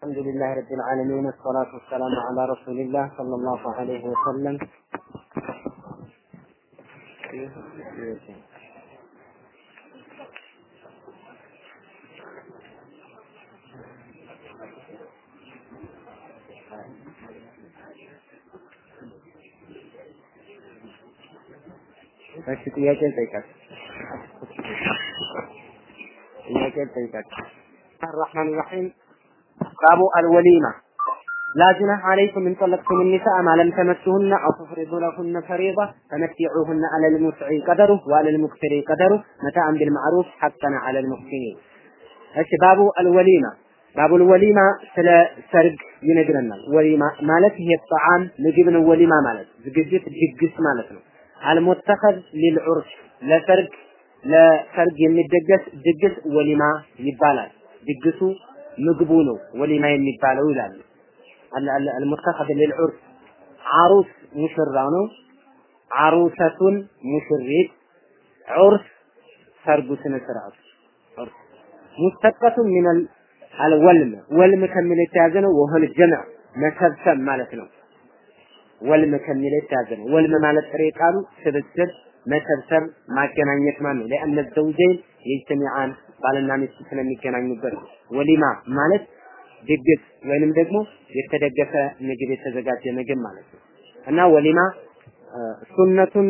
الحمد لله رب العالمين والصلاة والسلام على رسول الله صلى الله عليه وسلم እሺ ጥያቄ ልጠይቃት ጥያቄ ልጠይቃት الرحمن الرحيم باب الوليمة لا جناح عليكم إن طلقتم النساء ما لم تمسوهن أو تفرضوا لهن فريضة فمتعوهن على المسع قدره وعلى المكثر قدره متاعا بالمعروف حقا على المحسنين እሺ ባቡ አልወሊማ ባቡ አልወሊማ ስለ ሰርግ ይነግረናል። ወሊማ ማለት ይሄ ጣዓም ምግብ ነው። ወሊማ ማለት ዝግጅት፣ ድግስ ማለት ነው። አልሙተኸዝ ሊልዑርስ ለሰርግ ለሰርግ የሚደገስ ድግስ ወሊማ ይባላል። ድግሱ ምግቡ ነው ወሊማ የሚባለው ይላሉ። አልሙተኸዝ ሊልዑርስ አሩስ ሙሽራ ነው። አሩሰቱን ሙሽሪት ዑርስ ሰርጉ ስነ ስርዓቱ ዑርስ ሙስተቀቱ አልወልም ወልም ከሚል የተያዘ ነው። ወህል ጀምዕ መሰብሰብ ማለት ነው። ወልም ከሚል የተያዘ ነው። ወልም ማለት ጥሬ ቃሉ ስብስብ፣ መሰብሰብ፣ ማገናኘት ማለት ነው። ለአነ ዘውጀይን የጅተሚዓን ባልና ሚስት ስለሚገናኙበት ወሊማ ማለት ድግስ ወይንም ደግሞ የተደገፈ ምግብ የተዘጋጀ ምግብ ማለት ነው እና ወሊማ ሱነቱን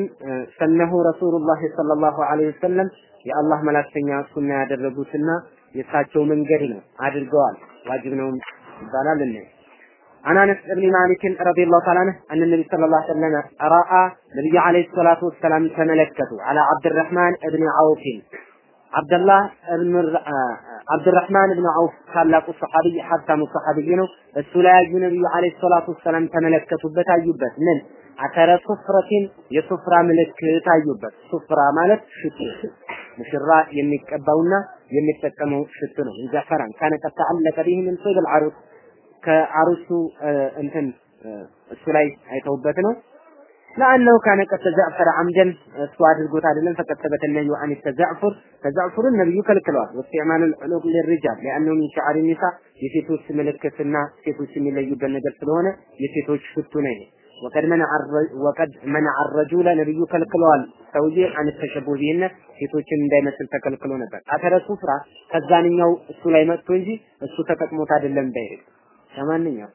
ሰነሁ ረሱሉላህ ሰለላሁ ዐለይሂ ወሰለም የአላህ መላክተኛ ሱና ያደረጉትና የእሳቸው መንገድ ነው አድርገዋል። ዋጅብ ነው ይባላል እንዴ? عن انس بن مالك رضي الله تعالى عنه ان النبي صلى الله عليه وسلم راى النبي عليه الصلاه والسلام تملكته على عبد الرحمن بن عوف عبد الله بن عبد الرحمن بن عوف ታላቁ ሰሐቢ ሀብታሙ ሰሐቢ ነው። እሱ ላይ ያዩ ነብዩ አለይሂ ሰላቱ ወሰላም ተመለከቱበት፣ አዩበት። ምን አተረ ሱፍረቲን የሱፍራ ምልክት አዩበት። ሱፍራ ማለት ሽቱ ሙሽራ የሚቀባውና የሚጠቀመው ሽቱ ነው። ዘፈራን ካነ ቀጥ ተዓለቀ ቢህ ምን ሶይል ከአሩሱ እንትን እሱ ላይ አይተውበት ነው። ለአነሁ ካነ ቀድ ተዘዕፈረ አምደን እሱ አድርጎት አይደለም ፈቀድ ተበተ ነህዩ አን ተዘዕፉር ተዘዕፉርን ነብዩ ከልክለዋል። ወስቲዕማል ልዑሉቅ ሊሪጃል ሊአነሁ ሚን ሸዓሪ ኒሳ የሴቶች ምልክትና ሴቶች የሚለዩበት ነገር ስለሆነ የሴቶች ሽቱ ነው ይሄ። ወቀድ وقد منع الرجل ነብዩ ከልክለዋል። ሰውዬ عن التشبه بهن ሴቶችን እንዳይመስል ተከልክሎ ነበር። أثر صفرة ከዛንኛው እሱ ላይ መጥቶ እንጂ እሱ ተጠቅሞት አይደለም direct ከማንኛው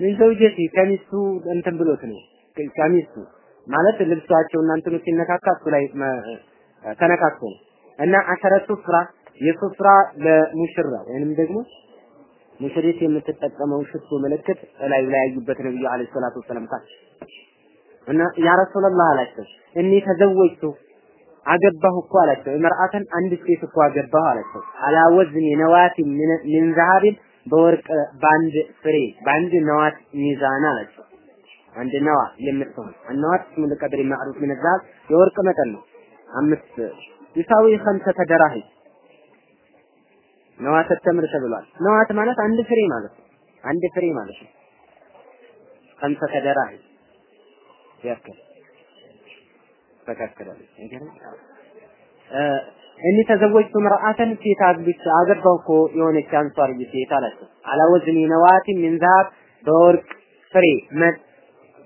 من زوجته ከሚስቱ እንትን ብሎት ነው። ከሚስቱ ማለት ልብሳቸው እና እንትኑ ሲነካካ እሱ ላይ ተነካክቶ ነው። እና አሰረ ሱፍራ የሱፍራ ለሙሽራ ወይንም ደግሞ ሙሽሪት የምትጠቀመው ሽቶ ምልክት ላይ ላይ ያዩበት ነብዩ አለይሂ ሰላቱ ወሰለም እና ያ ረሱላህ አላቸው እኔ ተዘወጅቱ አገባሁ እኮ አላቸው። መርአተን አንድ ሴት እኮ አገባሁ አላቸው። አላ ወዝኒ ነዋቲ ሚን ዘሃቢን በወርቅ በአንድ ፍሬ በአንድ ነዋት ሚዛን አላቸው። አንድ ነዋ የምትሆን ነዋት ስሙ ለቀድር ማዕሩፍ ምን ዛብ የወርቅ መጠን ነው። አምስት ይሳዊ ኸምሰተ ደራሂም ነዋት ተምር ተብሏል። ነዋት ማለት አንድ ፍሬ ማለት ነው። አንድ ፍሬ ማለት ነው። ኸምሰተ ደራሂም ያክል ተከክላለች እኒ ተዘወጅቱ ምርአተን ሴት አግብቼ አገባሁ እኮ የሆነች አንሷር ሴት አላቸው። አላወዝኒ ነዋቲን ሚን ዛሀብ በወርቅ ፍሬ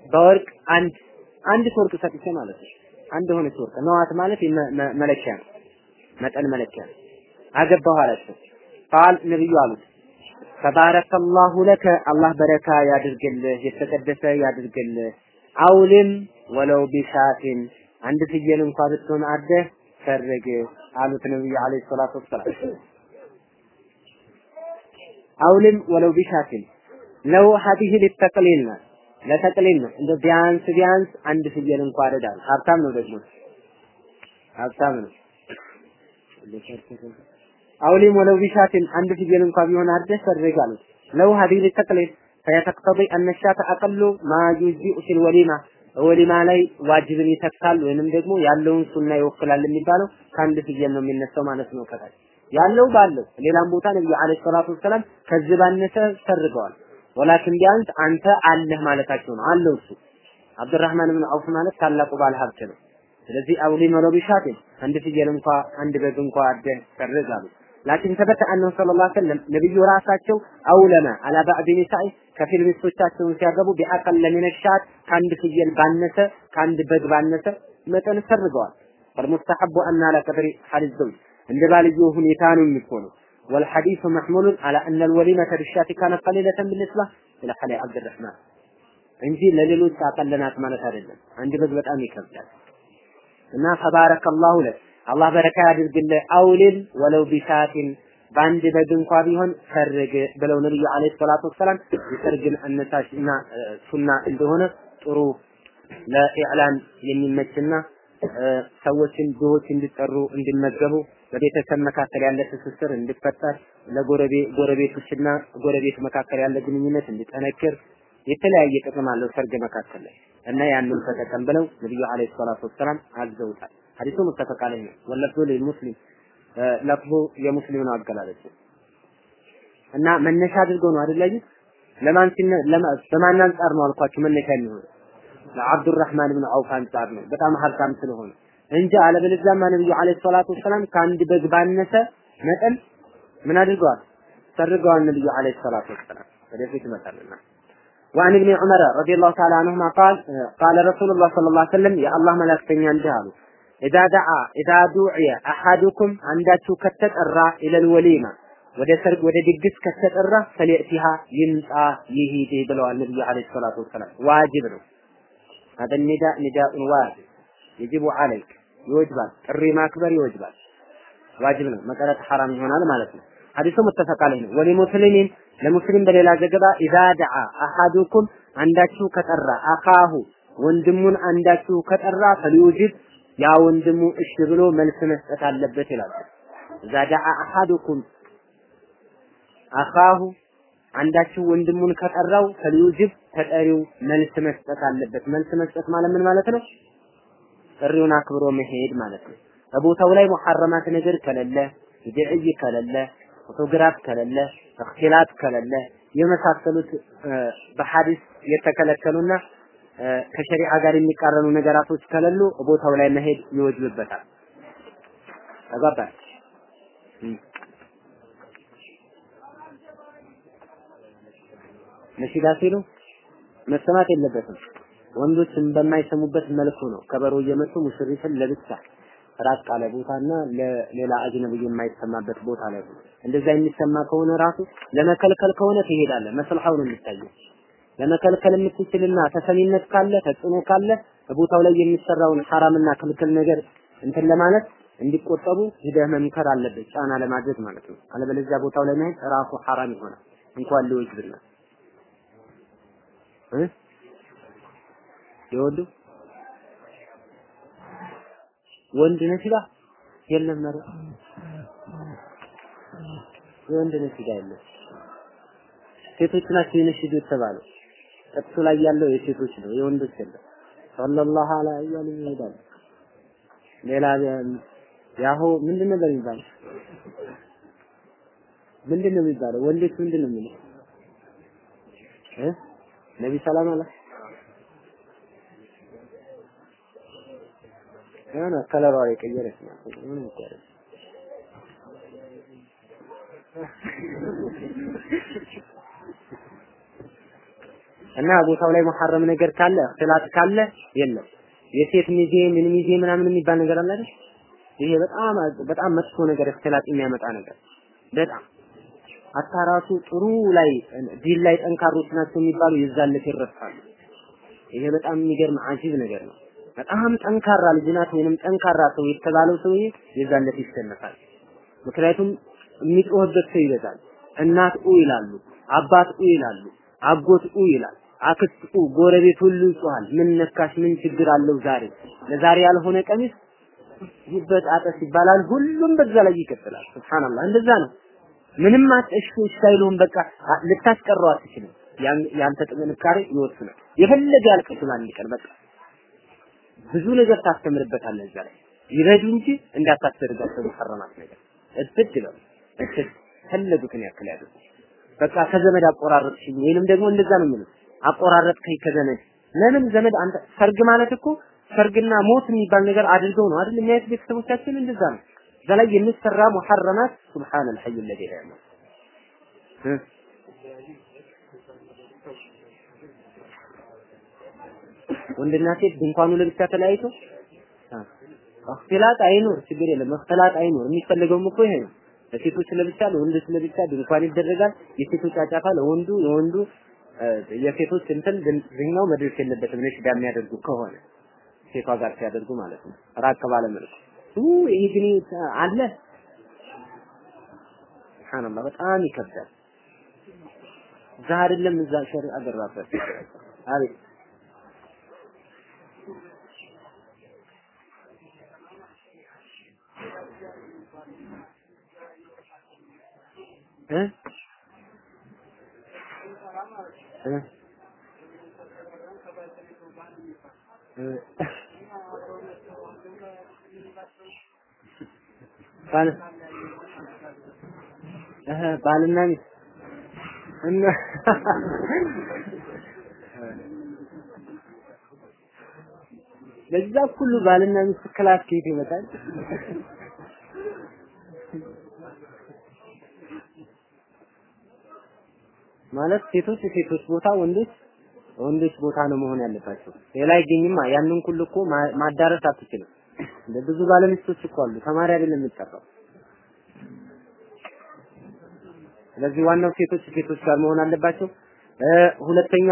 በወርቅ አንድ አንድ ወርቅ ሰጥቼ ማለት ነው። አንድ ሆነች ወርቅ ነዋት ማለት መለኪያ ነው፣ መጠን መለኪያ ነው። አገባሁ አላቸው። ቃል ነብዩ አሉት ተባረከ አላሁ ለከ አላህ በረካ ያድርግልህ፣ የተቀደሰ ያድርግልህ። አውልም ወለው ቢሻቲን አንድ ፍየል እንኳ ብትሆን አደህ ሰርግ አሉት ነብዩ አለይሂ ሰላቱ ወሰላም። أولم ولو بشاة لو هذه للتقليل ነው እንደ ቢያንስ ቢያንስ አንድ ፍየል እንኳ አረዳል። ሀብታም ነው ደግሞ ሀብታም ነው። أولم ولو بشاة አንድ ፍየል እንኳ ቢሆን አርደህ ሰርግ አሉት። لو هذه للتقليل فيقتضي أن الشاة أقل ما يجزئ في الوليمة ወሊማ ላይ ዋጅብን ይተካል ወይንም ደግሞ ያለውን ሱና ይወክላል የሚባለው ከአንድ ፍየል ነው የሚነሳው ማለት ነው። ከታች ያለው ባለው ሌላም ቦታ ነብዩ عليه الصلاة والسلام ከዚህ ባነሰ ሰርገዋል። ولكن ቢያንስ አንተ አለህ ማለታቸው ነው። አለው እሱ አብዱራህማን ብን አውፍ ማለት ታላቁ ባለ ሀብት ነው። ስለዚህ أولم لو بشاة አንድ ፍየል እንኳ አንድ በግ እንኳ አርደህ ሰርግ አሉ። لكن ثبت أنه صلى الله عليه وسلم ነብዩ ራሳቸው አውለመ አላ ባዕድ ኒሳኢ ከፊል ሚስቶቻቸውን ሲያገቡ ቢአቀለ ሚነ ሻት ከአንድ ፍየል ባነሰ ከአንድ በግ ባነሰ መጠን ሰርገዋል። فالمستحب أن على قدر حال الزوج عند بالجو ሁኔታ ነው የሚሆነው والحديث محمول على أن الوليمة بالشاة كانت قليلة بالنسبة إلى حال عبد الرحمن እንጂ ለሌሎች አቀለናት ማለት አይደለም። አንድ በግ በጣም ይከብዳል እና ተባረከላሁ ለክ አላህ በረካ ያድርግልህ አውሊል ወለው ቢሻቲን በአንድ በግ እንኳ ቢሆን ሰርግ ብለው ነብዩ አለይሂ ሰላቱ ወሰላም የሰርግን አነሳሽ እና ሱና እንደሆነ ጥሩ ለኢዕላን የሚመችና ሰዎችን ድሆች እንዲጠሩ እንዲመገቡ በቤተሰብ መካከል ያለ ትስስር እንዲፈጠር ለጎረቤ ጎረቤቶችና ጎረቤት መካከል ያለ ግንኙነት እንዲጠነክር የተለያየ ጥቅም አለው ሰርግ መካከል ላይ እና ያንን ተጠቀም ብለው ነብዩ አለይሂ ሰላቱ ወሰላም አዘውታል። ሐዲሱ ሙተፈቅ ዐለይሂ ነው። ወለፍዙ ለሙስሊም ለፍ የሙስሊም ነው አገላለጽ እና መነሻ አድርገው ነው አይደል ለማን በማን አንጻር ነው አልኳችሁ? መነሻ የሚሆን ለአብዱራህማን ብን አውፍ አንጻር ነው። በጣም ሀብታም ስለሆነ እንጂ አለበለዚያማ ነብዩ አለይሂ ሰላቱ ወሰላም ከአንድ በግ ባነሰ መጠን ምን አድርገዋል? ሰርገዋል ነብዩ አለይሂ ሰላቱ ወሰላም። ወደፊት ይመጣልና وعن ابن عمر رضي الله تعالى عنهما قال قال رسول الله صلى الله عليه وسلم يا الله ملائكتني عندي قالوا إذا دعا إذا دعي أحدكم عنداتو ከተጠራ إلى الوليمة ወደ ሰርግ ወደ ድግስ ከተጠራ ፈሊእቲሃ ይምጣ ይሂድ ብለዋል ነብዩ አለይሂ ሰላቱ ወሰላም ዋጅብ ነው هذا النداء نداء واجب يجب عليك ይወጅባል ጥሪ ማክበር ይወጅባል ዋጅብ ነው መቀረት ሐራም ይሆናል ማለት ነው ሐዲሱ ሙተፈቅ ዐለይሂ ነው ወሊሙስሊሚን ለሙስሊም በሌላ ዘገባ ኢዛ ደዓ አሐዱኩም አንዳችሁ ከጠራ አኻሁ ወንድሙን አንዳችሁ ከጠራ ፈሊውጅብ ያ ወንድሙ እሺ ብሎ መልስ መስጠት አለበት ይላል። ኢዛ ደዓ አሐዱኩም አኻሁ አንዳችሁ ወንድሙን ከጠራው ፈሊውጅብ ተጠሪው መልስ መስጠት አለበት። መልስ መስጠት ማለት ምን ማለት ነው? ጥሪውን አክብሮ መሄድ ማለት ነው። በቦታው ላይ ሙሐረማት ነገር ከሌለ ቢድዕይ ከሌለ ፎቶግራፍ ከሌለ እክትላጥ ከሌለ የመሳሰሉት በሐዲስ የተከለከሉና ከሸሪዓ ጋር የሚቃረኑ ነገራቶች ከሌሉ ቦታው ላይ መሄድ ይወጅብበታል። ተግባባን? ነሺዳ ሲሉ መሰማት የለበትም። ወንዶችን በማይሰሙበት መልኩ ነው ከበሮ እየመቱ ሙሽሪትን ለብቻ ራቅ ያለ ቦታና ለሌላ አጅነቢ የማይሰማበት ቦታ ላይ እንደዛ የሚሰማ ከሆነ ራሱ ለመከልከል ከሆነ ትሄዳለህ። መስልሐው ነው የሚታየው። ለመከልከል የምትችልና ተሰሚነት ካለ ተጽዕኖ ካለ በቦታው ላይ የሚሰራውን ሐራምና ክልክል ነገር እንትን ለማለት እንዲቆጠቡ ሂደህ መምከር አለበት፣ ጫና ለማድረግ ማለት ነው። አለበለዚያ ቦታው ላይ መሄድ ራሱ ሐራም ይሆናል። እንኳን ሊወጅብና እ የወንዱ ወንድ ነሲባ የለም መረ የወንድ ነሲባ የለም። ሴቶች ናቸው የነሽዱ የተባለው። ጥቅሱ ላይ ያለው የሴቶች ነው፣ የወንዶች የለም። ሰለላሁ ዐለይሂ እያሉ ይሄዳሉ። ሌላ ያሆ ምንድን ነበር የሚባለው? ምንድን ነው የሚባለው? ወንዶች ምንድን ነው የሚለው? እ ነቢ ሰላም አለ የሆነ ከለሯ የቀየረች ነው። ምን ይባላል? እና ቦታው ላይ መሐረም ነገር ካለ እክትላጥ ካለ የለም። የሴት ሚዜ ምን ሚዜ ምናምን የሚባል ነገር አለ አይደል? ይሄ በጣም በጣም መጥፎ ነገር እክትላጥ የሚያመጣ ነገር በጣም አታራሱ ጥሩ ላይ ዲን ላይ ጠንካሮች ናቸው የሚባሉ የዛለት ይረሳሉ። ይሄ በጣም የሚገርም አጂብ ነገር ነው። በጣም ጠንካራ ልጅ ናት ወይንም ጠንካራ ሰው የተባለው ሰውዬ የዛለት ይሸነፋል። ምክንያቱም የሚጮህበት ሰው ይበዛል። እናት ኡ ይላሉ፣ አባት ኡ ይላሉ፣ አጎት ኡ ይላል፣ አክስት ኡ፣ ጎረቤት ሁሉ ይጮሃል። ምን ነካሽ? ምን ችግር አለው ዛሬ? ለዛሬ ያልሆነ ቀሚስ ይበጣጠስ ይባላል። ሁሉም በዛ ላይ ይቀጥላል። ሱብሃንአላህ እንደዛ ነው። ምንም አጥሽ ሳይሉም በቃ ልታስቀረው አትችልም። ያንተ ጥንካሬ ይወስናል። የፈለገ ያልቅስ አንድ ቀን በቃ ብዙ ነገር ታስተምርበታለህ እዛ ላይ ይረዱ እንጂ እንዳታስደርጋቸው መሐረማት ነገር እትድ ነው እትድ ፈለጉትን ያክል ያድርጉ። በቃ ከዘመድ አቆራረጥሽኝ ወይንም ደግሞ እንደዛ ነው የሚሉት አቆራረጥከኝ ከዘመድ ለምን ዘመድ አንተ ሰርግ ማለት እኮ ሰርግና ሞት የሚባል ነገር አድርገው ነው አይደል የሚያዩት ቤተሰቦቻችን እንደዛ ነው። እዛ የሚሰራ ሙሐረማት ሱብሃነ አልሐይ ለዚ ላይ ነው ወንድና ሴት ድንኳኑ ለብቻ ተለያይቶ እክትላጥ አይኖር ችግር የለም። እክትላጥ አይኖር የሚፈልገውም እኮ ይሄ ነው። ለሴቶች ለብቻ ለወንዶች ለብቻ ድንኳን ይደረጋል። የሴቶች አጫፋ ለወንዱ የወንዱ የሴቶች እንትን ዝኛው መድረስ የለበትም ነሽዳ የሚያደርጉ ከሆነ። ሴቷ ጋር ሲያደርጉ ማለት ነው። ራቅ ባለ መልኩ። ይሄ ግን አለ። ሱብሃንአላህ በጣም ይከብዳል። እዛ አይደለም እዛ ሸሪዓ ገራበት አቤት። እ እ ባል ባልና ሚስት እና ለዛ ሁሉ ባልና ሚስት class ከየት ይመጣል? ማለት ሴቶች የሴቶች ቦታ ወንዶች ወንዶች ቦታ ነው መሆን ያለባቸው። ሌላ አይገኝማ። ያንን ሁሉ እኮ ማዳረስ አትችልም። ብዙ ባለሚስቶች እኮ አሉ። ተማሪ አይደለም የሚጠራው። ስለዚህ ዋናው ሴቶች ሴቶች ጋር መሆን አለባቸው። ሁለተኛ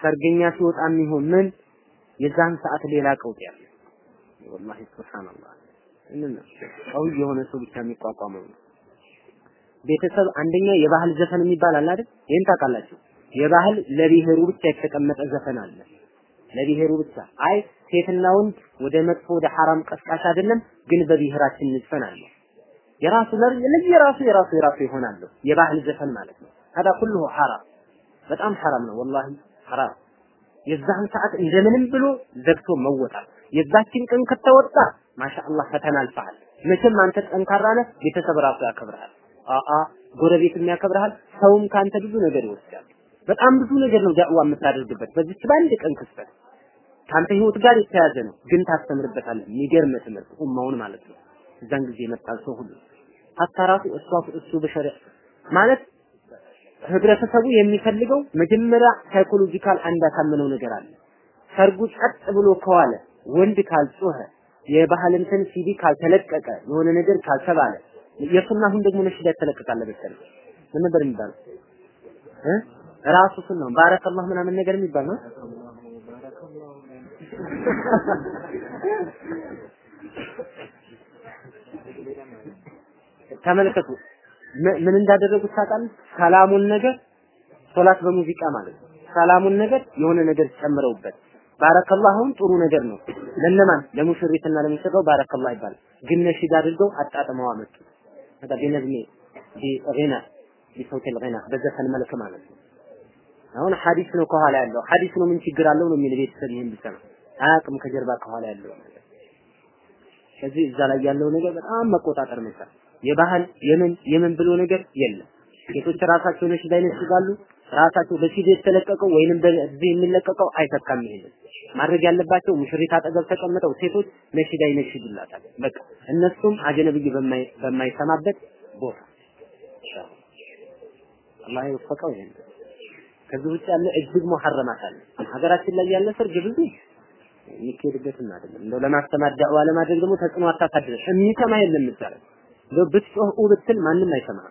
ሰርገኛ ሲወጣ የሚሆን ምን የዛን ሰዓት ሌላ ቀውጥ ያለ ወላሂ ሱብሃንአላህ እንን ቀውይ የሆነ ሰው ብቻ የሚቋቋመው ነው። ቤተሰብ አንደኛ የባህል ዘፈን የሚባል አለ አይደል? ይሄን ታውቃላችሁ። የባህል ለብሔሩ ብቻ የተቀመጠ ዘፈን አለ። ለብሔሩ ብቻ አይ ሴትና ወንድ ወደ መጥፎ ወደ ሐራም ቀስቃሽ አይደለም፣ ግን በብሔራችን ንዝፈን አለ። የራሱ ለዚህ የራሱ የራሱ የራሱ ይሆናል። የባህል ዘፈን ማለት ነው። ታዳ ሁሉ ሐራም በጣም ሐራም ነው። ወላሂ ሐራም የዛን ሰዓት እንደምንም ብሎ ዘግቶ መወጣት። የዛችን ቀን ከተወጣ ማሻአላህ ፈተና አልፈሃል። መቼም አንተ ጠንካራ ነህ፣ ቤተሰብ ራሱ ያከብርሃል። አአ ጎረቤትም ያከብርሃል፣ ሰውም ካንተ ብዙ ነገር ይወስዳል። በጣም ብዙ ነገር ነው ዳዕዋ የምታደርግበት በዚች በአንድ ቀን ክስተት ካንተ ህይወት ጋር የተያዘ ነው፣ ግን ታስተምርበታለህ። የሚገርም ትምህርት ኡማውን ማለት ነው። እዛን ጊዜ የመጣል ሰው ሁሉ حتى ራሱ እሱ በሸሪዓ ማለት ህብረተሰቡ የሚፈልገው መጀመሪያ psychological አንድ ያሳመነው ነገር አለ። ሰርጉ ጸጥ ብሎ ከዋለ ወንድ ካልጮኸ የባህል እንትን ሲዲ ካልተለቀቀ የሆነ ነገር ካልተባለ የሱና አሁን ደግሞ ነሽዳ ይተለቀቃል መሰለኝ ምን ነበር የሚባለው እ ራሱ ሱና ባረከላህ ምናምን ነገር የሚባል ነው ተመልከቱ ምን እንዳደረጉት ታውቃለህ? ሰላሙን ነገር ሶላት በሙዚቃ ማለት ነው። ሰላሙን ነገር የሆነ ነገር ጨምረውበት ባረከላሁን ጥሩ ነገር ነው። ለነማን ለሙሽሪትና ለሙሽራው ባረከላህ ይባላል። ግን ነሽድ አድርገው አጣጥመው አመጡ። هذا بنظم بغنى بصوت الغنى በዘፈን መልክ ማለት ነው። አሁን ሐዲስ ነው ከኋላ ያለው ሐዲስ ነው ምን ችግር አለው ነው የሚል ቤተሰብ ይሄን ቢሰማ አያውቅም ከጀርባ ከኋላ ያለው ነገር። ስለዚህ እዛ ላይ ያለው ነገር በጣም መቆጣጠር መቻል የባህል የምን የምን ብሎ ነገር የለም። ሴቶች ራሳቸው ነሽዳ ይነሽዳሉ። ራሳቸው በሲዲ የተለቀቀው ወይንም በዚህ የሚለቀቀው አይተካም። ይሄንን ማድረግ ያለባቸው ሙሽሪት አጠገብ ተቀምጠው ሴቶች ነሽዳ ይነሽዱላታል። በቃ እነሱም አጀነብይ በማይ በማይሰማበት ቦታ አላህ ይወፈቀው። ይሄን ከዚህ ውጭ ያለ እጅግ ሙሐረማት አለ። ሀገራችን ላይ ያለ ሰርግ ብዙ የሚካሄድበትም አይደለም። እንደው ለማስተማር ዳዕዋ ለማድረግ ደግሞ ተጽዕኖ አታሳድር። የሚሰማ የለም እንደው ብትጮህ ብትል ማንም አይሰማም።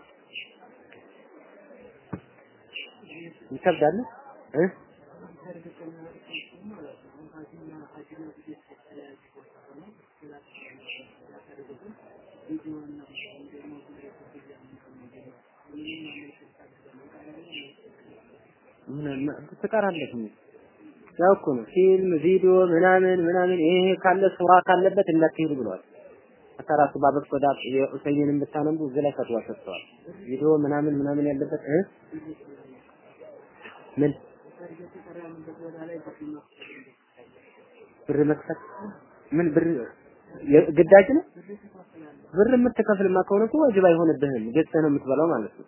ይከብዳል? እ? ትቀራለህ ያው እኮ ነው። ፊልም ቪዲዮ ምናምን ምናምን ይሄ ካለ ሱራ ካለበት እንዳትሄዱ ብለዋል። አታራሱ ባበት ቆዳ የኡሰይንን ብታነቡ እዚህ ላይ ፈትዋ ሰጥተዋል። ቪዲዮ ምናምን ምናምን ያለበት እ ምን ብር መክፈል ምን ብር ግዳጅ ነው? ብር የምትከፍልማ ከሆነ እኮ ዋጅብ አይሆንብህም። ገዝተህ ነው የምትበላው ማለት ነው።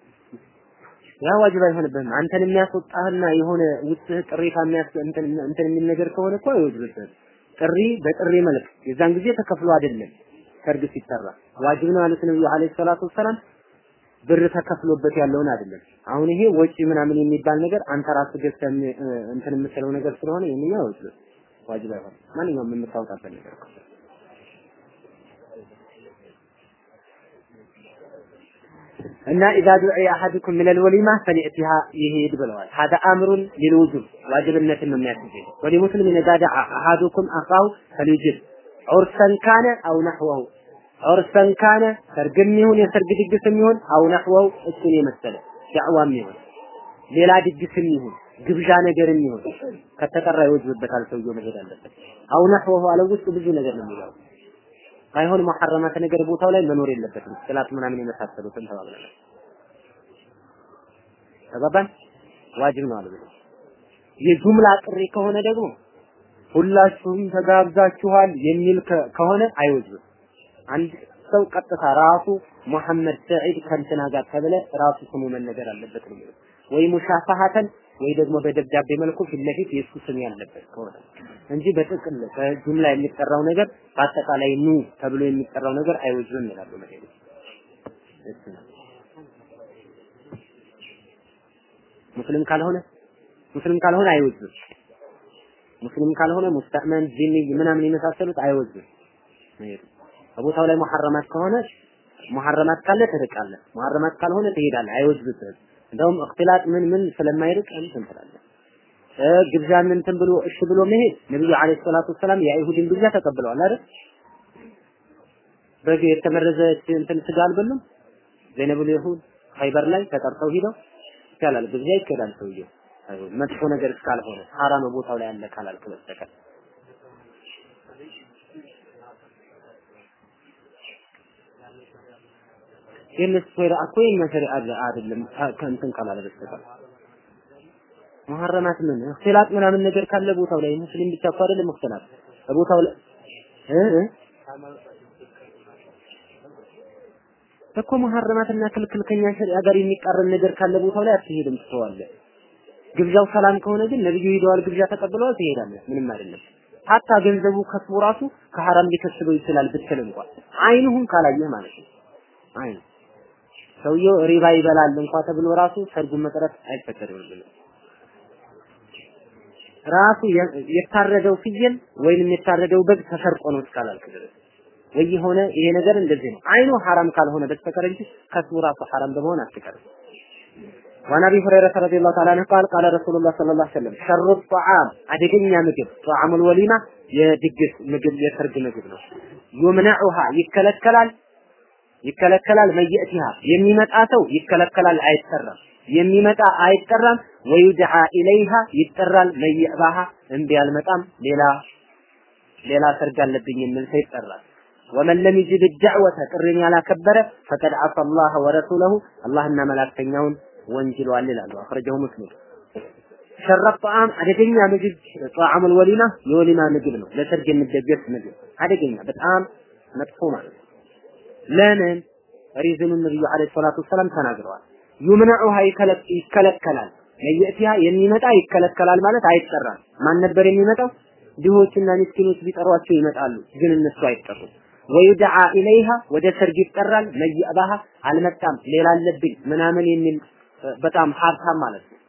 ያ ዋጅብ አይሆንብህም። አንተን የሚያስወጣህና የሆነ ውስጥህ ቅሬታ የሚያስ እንትን እንትን ነገር ከሆነ እኮ አይወጅብህም። ጥሪ በጥሪ መልክ የዛን ጊዜ ተከፍሎ አይደለም ሰርግ ሲጠራ ዋጅብ ነው ያሉት ነብዩ አለይሂ ሰላቱ ወሰላም ብር ተከፍሎበት ያለውን አይደለም። አሁን ይሄ ወጪ ምናምን የሚባል ነገር አንተ ራስህ ገዝተህ እንትን የምትለው ነገር ስለሆነ ይሄንኛው ወጪ ዋጅብ አይሆንም። ማንኛውም የምታወጣበት ነገር እና ኢዛ ዱዒ አሐዱኩም ሚነል ወሊማ ፈሊእቲሃ ይሄድ ብለዋል። ሀዳ አምሩን ሊልውጁብ ዋጅብነትን ነው የሚያስይዘው። ወሊሙስሊሚን ኢዛ ደዓ አሐዱኩም አኻሁ ፈሊዩጅብ ዑርሰን ካነ አው ነሕወሁ ዑርሰን ካነ ሰርግም ይሁን የሰርግ ድግስም ይሁን አው እሱን የመሰለ ዳዕዋም ይሁን ሌላ ድግስም ይሁን ግብዣ ነገርም ይሁን ከተጠራ ይወጅብበታል። ሰውየው መሄድ አለበት። አው ነሕወሁ አለ ውስጥ ብዙ ነገር ነው የሚለው ባይሆን መሐረማት ነገር ቦታው ላይ መኖር የለበትም። ስላት ምናምን የመሳሰሉትን ተባብለናል። ተባባን ዋጅብ ነው አለ የጁምላ ጥሪ ከሆነ ደግሞ ሁላችሁም ተጋብዛችኋል የሚል ከሆነ አይወጅብም። አንድ ሰው ቀጥታ ራሱ መሐመድ ሰዒድ ከእንትና ጋር ተብለ ራሱ ስሙ መነገር አለበት ነው የሚለው። ወይ ሙሻፋሃተን ወይ ደግሞ በደብዳቤ መልኩ ፊት ለፊት የእሱ ስም ያለበት ከሆነ እንጂ በጥቅል በጁምላ የሚጠራው ነገር በአጠቃላይ ኑ ተብሎ የሚጠራው ነገር አይወጅብም ይላሉ መሄዱ ሙስሊም ካልሆነ? ሙስሊም ካልሆነ አይወጅብም። ሙስሊም ካልሆነ ሙስተእመን ጂኒ ምናምን የመሳሰሉት አይወጅብም መሄዱ በቦታው ላይ ሙሐረማት ከሆነ ሙሐረማት ካለ ትርቃለህ፣ ሙሐረማት ካልሆነ ትሄዳለህ። አይወጅብህም። እንደውም እክትላጥ ምን ምን ስለማይርቅ እንትን ትላለህ። ግብዣን እንትን ብሎ እሺ ብሎ መሄድ ነብዩ አለይሂ ሰላቱ ወሰላም የአይሁድን ግብዣ ተቀብለዋል አይደል? በግ የተመረዘ እንትን ስጋ አልበሉም። ዘይነቡል ይሁድ ኸይበር ላይ ተጠርተው ሂደው ይቻላል፣ ግብዣ ይከዳል። ሰውየው መጥፎ ነገር እስካልሆነ ሐራም ቦታው ላይ ያለ ካላልክ በስተቀር የነሱ ሸሪዓ እኮ የኛ ሸሪዓ አይደለም ከእንትን ካላለ በስተቀር ሙሐረማት ምን እክትላጥ ምናምን ነገር ካለ ቦታው ላይ ሙስሊም ብቻ እኮ አይደለም እክትላጥ ቦታው ላይ እኮ ሙሐረማትና ክልክል ከኛ ሸሪዓ ጋር የሚቃረን ነገር ካለ ቦታው ላይ አትሄድም ትተዋለህ። ግብዣው ሰላም ከሆነ ግን ነብዩ ሄደዋል፣ ግብዣ ተቀብለዋል፣ ትሄዳለህ። ምንም አይደለም። ሀታ ገንዘቡ ከስቦ ራሱ ከሐራም ሊከስበው ይችላል ብትል እንኳን አይንሁን ካላየህ ማለት ነው። አይን ሰውየው ሪባ ይበላል እንኳ ተብሎ ራሱ ሰርጉን መቅረት አይፈቀድም። ራሱ የታረደው ፍየል ወይንም የታረደው በግ ተሰርቆ ነው እስካላልክ ድረስ ወይ የሆነ ይሄ ነገር እንደዚህ ነው። አይኑ ሐራም ካልሆነ በስተቀር እንጂ ከስቡ ራሱ ሐራም በመሆን አትቀርም። وعن ابي هريره رضي الله تعالى عنه قال قال رسول الله صلى الله عليه وسلم شر الطعام አደገኛ ምግብ طعام الوليمه የድግስ ምግብ የሰርግ ምግብ ነው። يمنعها ይከለከላል ይከለከላል። መየእቲሃ የሚመጣ ሰው ይከለከላል፣ አይጠራም። የሚመጣ አይጠራም። ወይድዓ ኢለይሃ ይጠራል። መየእባሃ እምቢ አልመጣም፣ ሌላ ሌላ ሰርግ አለብኝ የሚል ሰው ይጠራል። ወመን ለም ይጅብ ዳዕወተ ጥሪን ያላከበረ ፈቀድ አፈ አላህ ወረሱለሁ አላህና መላእክተኛውን ወንጅሏል ይላሉ። አኽረጀሁ ሙስሊም شر الطعام አደገኛ ምግብ طعام الوليمة የወሊማ ምግብ ነው። ለሰርግ የሚደገስ ምግብ አደገኛ፣ በጣም መጥፎ ማለት ነው። ለምን? reason ኑ ነብዩ عليه الصلاة والسلام ተናግረዋል። يمنعها ይከለከላል። يأتيها የሚመጣ ይከለከላል ማለት አይጠራም። ማን ነበር የሚመጣው? ድሆችና ምስኪኖች ቢጠሯቸው ይመጣሉ ግን እነሱ አይጠሩም። ويدعى إليها ወደ ሰርግ ይጠራል። من يأباها አልመጣም ሌላ አለብኝ ምናምን የሚል በጣም ሀብታም ማለት ነው።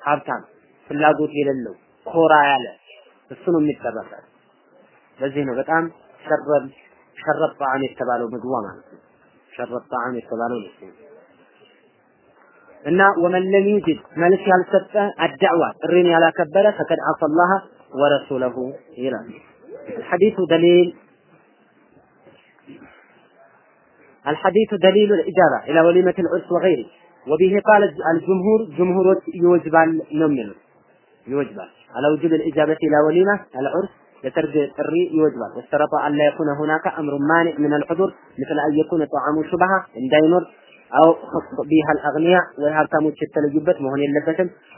ሀብታም ፍላጎት የሌለው ኮራ ያለ እሱ ነው የሚጠራበት በዚህ ነው በጣም ሸረብ ሸረብ ጣዕም የተባለው ምግቧ ማለት ነው ሸረብ ጣዕም የተባለው ነው እና ወመን ለም ዩጅድ መልስ ያልሰጠ አዳዕዋ ጥሪን ያላከበረ ፈቀድ አፈላህ ወረሱለሁ ይላል الحديث دليل الحديث دليل الإجابة إلى وليمة العرس وغيره وبه قال الجمهور جمهور يوجبال نمل يوجبال على وجوب الإجابة إلى وليمة العرس لترد الري يوجب واشترط أن لا يكون هناك أمر مانع من الحضور مثل أن يكون طعام شبهة يعني دينر أو بها الأغنياء ويهار تامو تشتا لجبت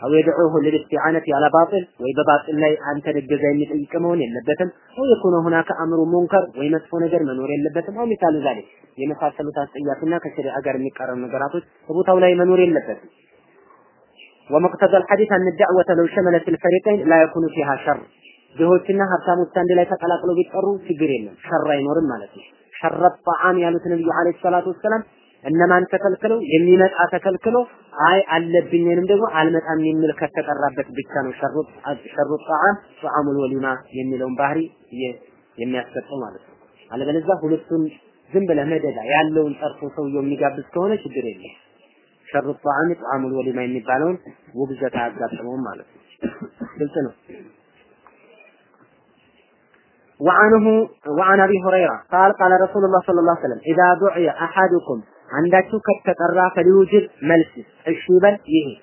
أو يدعوه للاستعانة على باطل ويبا باطل لاي ان ترد زي مثل يكمهوني اللبتن أو يكون هناك أمر منكر ويمسفو نجر منوري اللبتن أو مثال ذلك. يمثال ثلثان سياتنا كشري اقر مكار المقراطوش أبو طولاي منوري اللبتن ومقتضى الحديث أن الدعوة لو شملت الفريقين لا يكون فيها شر. ድሆችና ሀብታሞች አንድ ላይ ተቀላቅለው ቢጠሩ ችግር የለም፣ ሸር አይኖርም ማለት ነው። ሸረት ጣዓም ያሉት ነብዩ አለይሂ ሰላቱ ወሰላም እነማን ተከልክለው የሚመጣ ተከልክሎ አይ አለብኝ ወይንም ደግሞ አልመጣም የሚል ከተጠራበት ብቻ ነው ሸሩጥ ሸሩጥ ጣዓም ጣዓሙል ወሊማ የሚለውን ባህሪ የሚያስሰጠው ማለት ነው። አለበለዚያ ሁለቱን ዝም ብለህ መደዳ ያለውን ጠርቶ ሰውየው የሚጋብዝ ከሆነ ችግር የለም። ሸሩጥ ጣዓም ጣዓሙል ወሊማ የሚባለውን ውግዘት አያጋጥመውም ማለት ነው። ግልጽ ነው። وعنه وعن أبي هريرة. قال قال رسول الله صلى الله عليه وسلم إذا دعي أحدكم عندك كتقرا فليوجد ملسي الشيبل يهي.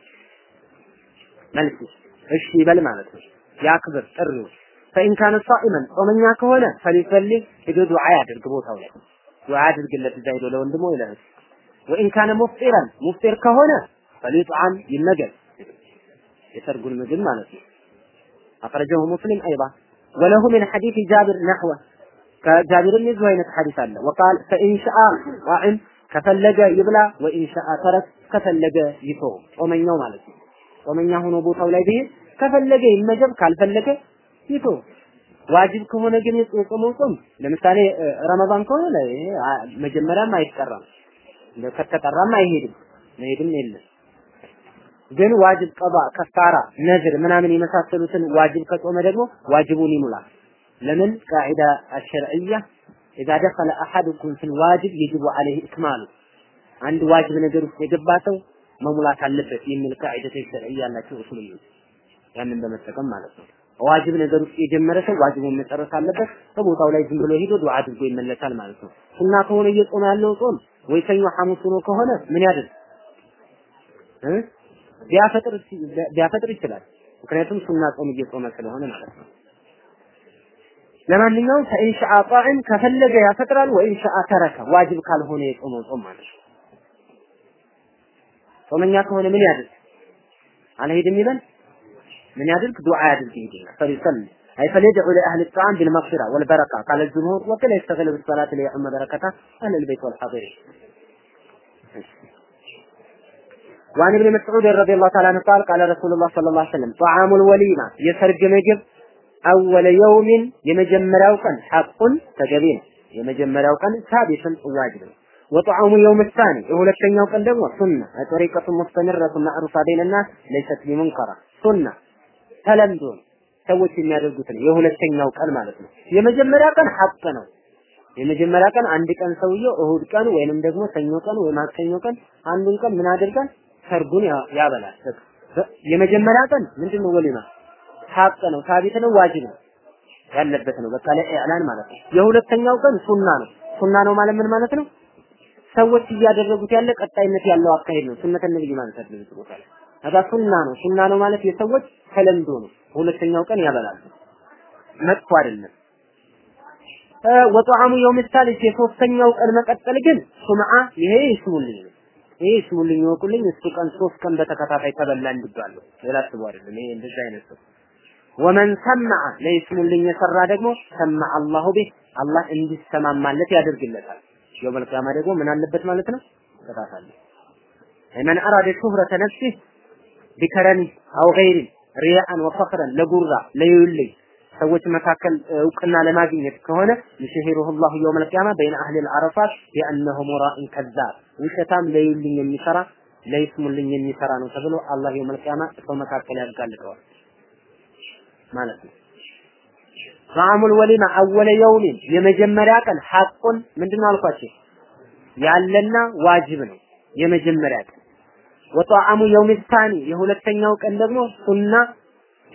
ملسي الشيبل مالته يكبر قريو فإن كان صائما ومن ياك هنا فليصلي. يدو دعاء يدقبوت اولا دعاء يدق له زايد له وندمو إلى وإن كان مفطرا مفطر كهنا فليطعم ينجل يسرقوا المجن مالته أخرجه مسلم أيضا. ወለሁ ምን ሐዲስ ጃብር ነህወ። ከጃቢርም የዚሁ አይነት ሐዲስ አለ። ወቃል ፈኢንሻአ ጣዕም ከፈለገ ይብላ ወኢንሻአ ተረት ከፈለገ ይተው። ጾመኛው ማለት ነው። ጾመኛ ሆኖ ቦታው ላይ ቢሄድ ከፈለገ ይመገብ ካልፈለገ ይተው። ዋጅብ ከሆነ ግን የጾመው ጾም ለምሳሌ ረመዳን ከሆነ መጀመሪያም አይጠራም ከተጠራም አይሄድም። መሄድም የለም። ግን ዋጅብ ቀባ ከፋራ ነዝር ምናምን የመሳሰሉትን ዋጅብ ከጾመ ደግሞ ዋጅቡን ይሙላል ለምን ቃዒዳ አሸርዕያ ኢዛ ደኸለ አሐዱኩም ፊል ዋጅብ የጅቡ ዐለይሂ ኢክማሉ አንድ ዋጅብ ነገር ውስጥ የገባ ሰው መሙላት አለበት የሚል ቃዒዳ ሸርዕያ ያላቸው ኡሱልዮች ያንን በመጠቀም ማለት ነው። ዋጅብ ነገር ውስጥ የጀመረ ሰው ዋጅቡን መጨረስ አለበት። በቦታው ላይ ዝም ብሎ ሄዶ ዱዓ አድርጎ ይመለሳል ማለት ነው። ሱና ከሆነ እየጾመ ያለው ጾም ወይ ሰኞ ሐሙስ ሆኖ ከሆነ ምን ያድርግ ቢያፈጥር ቢያፈጥር ይችላል። ምክንያቱም ሱና ጾም እየጾመ ስለሆነ ማለት ነው። ለማንኛውም ፈኢንሻአ ጣዕም ከፈለገ ያፈጥራል ወኢንሻአ ተረከ ዋጅብ ካልሆነ የጾመው ጾም ማለት ነው። ጾመኛ ከሆነ ምን ያድርግ? አልሄድም ይበል ምን ያድርግ? ዱዓ ያድርግ ይሄዳል። ፈሊሰል أي فليدعو لأهل الطعام بالمغفرة والبركة قال الجمهور وكلا يستغل بالصلاة ليعم بركته أهل البيت والحاضرين وعن ابن مسعود رضي الله تعالى عنه قال قال رسول الله صلى الله عليه وسلم طعام الوليمة يسرق مجب أول يوم يمجمراو كان حق تجبين يمجمراو كان ثابت واجب وطعام اليوم الثاني هو لكتنياو كان دمو سنة طريقة مستمرة معروفة بين الناس ليست بمنكرة سنة ተለምዶን ሰዎች የሚያደርጉት ነው። የሁለተኛው ቀን ማለት ነው። የመጀመሪያ ቀን ሀቅ ነው። የመጀመሪያ ቀን አንድ ቀን ሰውየው እሁድ ቀን ወይንም ደግሞ ሰኞ ቀን ወይ ማክሰኞ ቀን አንዱን ቀን ምን አድርጋል ሰርጉን ያበላል። የመጀመሪያ ቀን ምንድነው ወሊማ ሐቅ ነው፣ ሳቢት ነው፣ ዋጅብ ነው ያለበት ነው። በቃ ለኢዕላን ማለት ነው። የሁለተኛው ቀን ሱና ነው። ሱና ነው ማለት ምን ማለት ነው? ሰዎች እያደረጉት ያለ ቀጣይነት ያለው አካሄድ ነው። ሱነተ ነብይ ማለት ነው። ቦታ ላይ ሱና ነው። ሱና ነው ማለት የሰዎች ተለምዶ ነው። ሁለተኛው ቀን ያበላል። መጥፎ አይደለም። ወጣዕሙ የውም ሳሊስ የሶስተኛው ቀን መቀጠል ግን ሱምዓ ይሄ ይስሙልኝ ነው። ይሄ ይስሙልኝ ይወቁልኝ። እሱ ቀን ሶስት ቀን በተከታታይ ተበላ እንዲባለው ሌላ አስቡ አይደለም። ይሄ እንደዛ አይነት ነው። ወመን ሰማዐ ለይስሙልኝ የሰራ ደግሞ ሰማዐ አላሁ ቢህ አላህ እንዲሰማማለት ያደርግለታል። የውመል ቂያማ ደግሞ ምን አለበት ማለት ነው? ቅጣት አለ። መን አራደ ሹህረተ ነፍሲህ ቢከረኒ አው ገይሪ ሪያአን ወፈኽረን ለጉራ ለዩልይ ሰዎች መካከል እውቅና ለማግኘት ከሆነ ይሽሂሩሁ ላሁ የውመል ቂያማ በይነ አህሊል አረፋት ቢአነሁ ሙራኢን ከዛብ። ውሸታም ለዩልኝ የሚሰራ ለይስሙልኝ የሚሰራ ነው ተብሎ አላህ የውመል ቂያማ ሰው መካከል ያጋልጠዋል ማለት ነው። ጣዕሙል ወሊማ አወለ የውሚን የመጀመሪያ ቀን ሐቁን ምንድነው አልኳቸው? ያለና ዋጅብ ነው የመጀመሪያ ቀን። ወጣዕሙ የውም ታኒ የሁለተኛው ቀን ደግሞ ሱና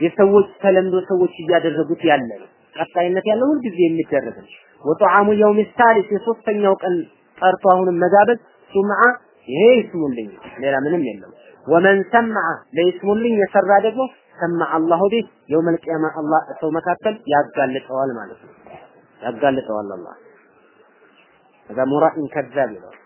የሰዎች ተለምዶ ሰዎች እያደረጉት ያለ ነው። ቀጣይነት ያለው ሁልጊዜ የሚደረግ ነው። ወጣዓሙ የውም ሳሊስ የሶስተኛው ቀን ጠርቶ አሁንም መጋበዝ ሱምዓ ይሄ ይስሙልኝ ሌላ ምንም የለም። ወመን ሰምዐ ለይስሙልኝ የሰራ ደግሞ ሰምዐ አላሁ ቢህ የውመል ቂያማ አላህ ሰው መካከል ያጋልጠዋል ማለት ነው። ያጋልጠዋል አላህ ከዛ ሙራኢን ከዛብ ይለዋል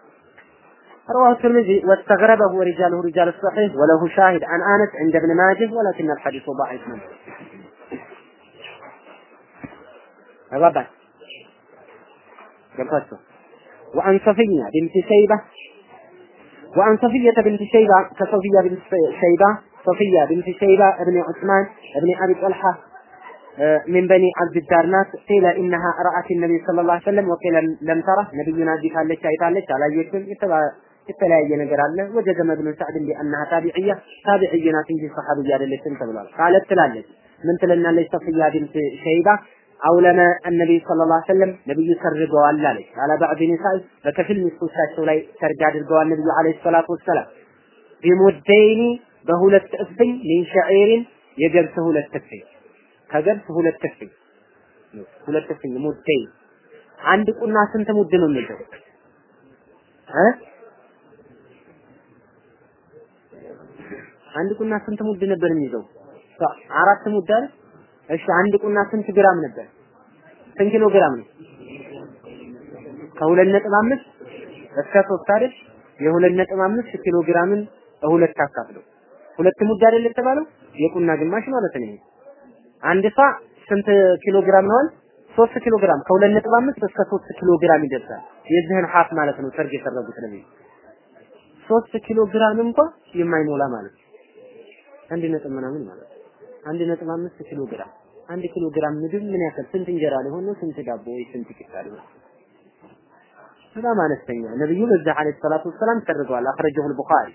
رواه الترمذي واستغربه رجاله رجال الصحيح وله شاهد عن آنس عند ابن ماجه ولكن الحديث ضعيف منه. الرابع قلت وعن صفية بنت شيبة وعن صفية بنت شيبة كصفية بنت شيبة صفية بنت شيبة ابن عثمان ابن أبي طلحة آه، من بني عبد الدارنات قيل إنها رأت النبي صلى الله عليه وسلم وقيل لم تره نبينا دي قال لك على يكتب የተለያየ ነገር አለ። ወጀደ መብኑ ሰዕድ ቢአንሃ ታቢዕያ ታቢዕያ ናት እንጂ ሰሐቢያ አይደለችም ተብሏል። ቃለት ትላለች። ምን ትለናለች? ሰፍያ ቢንት ሸይባ أولم النبي صلى الله عليه وسلم ነብዩ ሰርገዋል አለች። على بعض نسائه በከፊል ሚስቶቻቸው ላይ ሰርግ አድርገዋል ነብዩ عليه الصلاة والسلام። بمدين በሁለት እፍኝ من شعير የገብስ ሁለት እፍኝ ከገብስ ሁለት እፍኝ ሁለት እፍኝ مدي። አንድ ቁና ስንት ሙድ ነው የሚይዘው እ አንድ ቁና ስንት ሙድ ነበር የሚይዘው? አራት ሙድ አይደል እሺ አንድ ቁና ስንት ግራም ነበር? ስንት ኪሎ ግራም ነው? ከሁለት ነጥብ አምስት እስከ ሶስት አይደል? የሁለት ነጥብ አምስት ኪሎ ግራምን ሁለት አካፍለው። ሁለት ሙድ አይደል የተባለው? የቁና ግማሽ ማለት ነው አንድ ሳ ስንት ኪሎ ግራም ነው ሶስት ኪሎ ግራም። ከሁለት ነጥብ አምስት እስከ ሶስት ኪሎ ግራም ይደርሳል። የዚህን half ማለት ነው ሰርግ የሰረጉት ነብይ ሶስት ኪሎ ግራም እንኳን የማይሞላ ማለት አንድ ነጥብ ምናምን ማለት አንድ ነጥብ አምስት ኪሎ ግራም አንድ ኪሎ ግራም ምግብ ምን ያክል? ስንት እንጀራ ሊሆን ነው? ስንት ዳቦ ወይ ስንት ቂጣ ሊሆን በጣም አነስተኛ ነብዩ በዛ አለይሂ ሰላቱ ወሰላም ተርገዋል አخرجه البخاري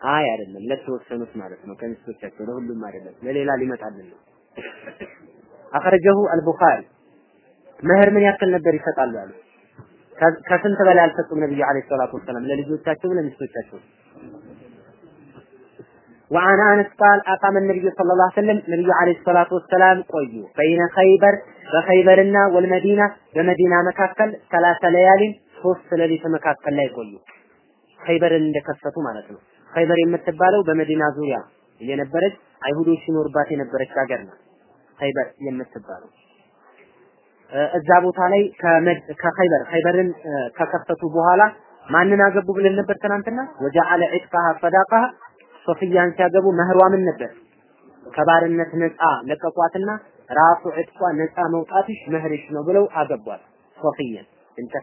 አይ አይደለም፣ ለተወሰኑት ማለት ነው። ከሚስቶቻቸው ለሁሉም አይደለም፣ ለሌላ ሊመጣልን ነው። አخرجه البخاري መህር ምን ያክል ነበር ይሰጣሉ አሉ። ከስንት በላይ አልሰጡም ነብዩ አለይሂ ሰላቱ ወሰላም ለልጆቻቸው ለሚስቶቻቸው وعن انس قال اقام النبي صلى الله عليه وسلم النبي عليه الصلاه والسلام ቆዩ بين خيبر በኸይበርና ወልመዲና በመዲና መካከል ሰላሳ ለያሊን ሶስት ሌሊት መካከል ላይ ቆዩ ኸይበርን እንደከፈቱ ማለት ነው ኸይበር የምትባለው በመዲና ዙሪያ የነበረች አይሁዶች ሲኖርባት የነበረች ሀገር ነው ኸይበር የምትባለው እዛ ቦታ ላይ ከኸይበር ኸይበርን ከከፈቱ በኋላ ማንን አገቡ ብለን ነበር ትናንትና? ወጀዐለ ዒጥቃሃ ሰዳቃሃ ሶፊያን ሲያገቡ መህሯ ነበር። ከባርነት ነፃ ለቀቋትና ራሱ ዒጥቋ ነፃ መውጣትሽ መህርሽ ነው ብለው አገቧት ሶፊያን እንተ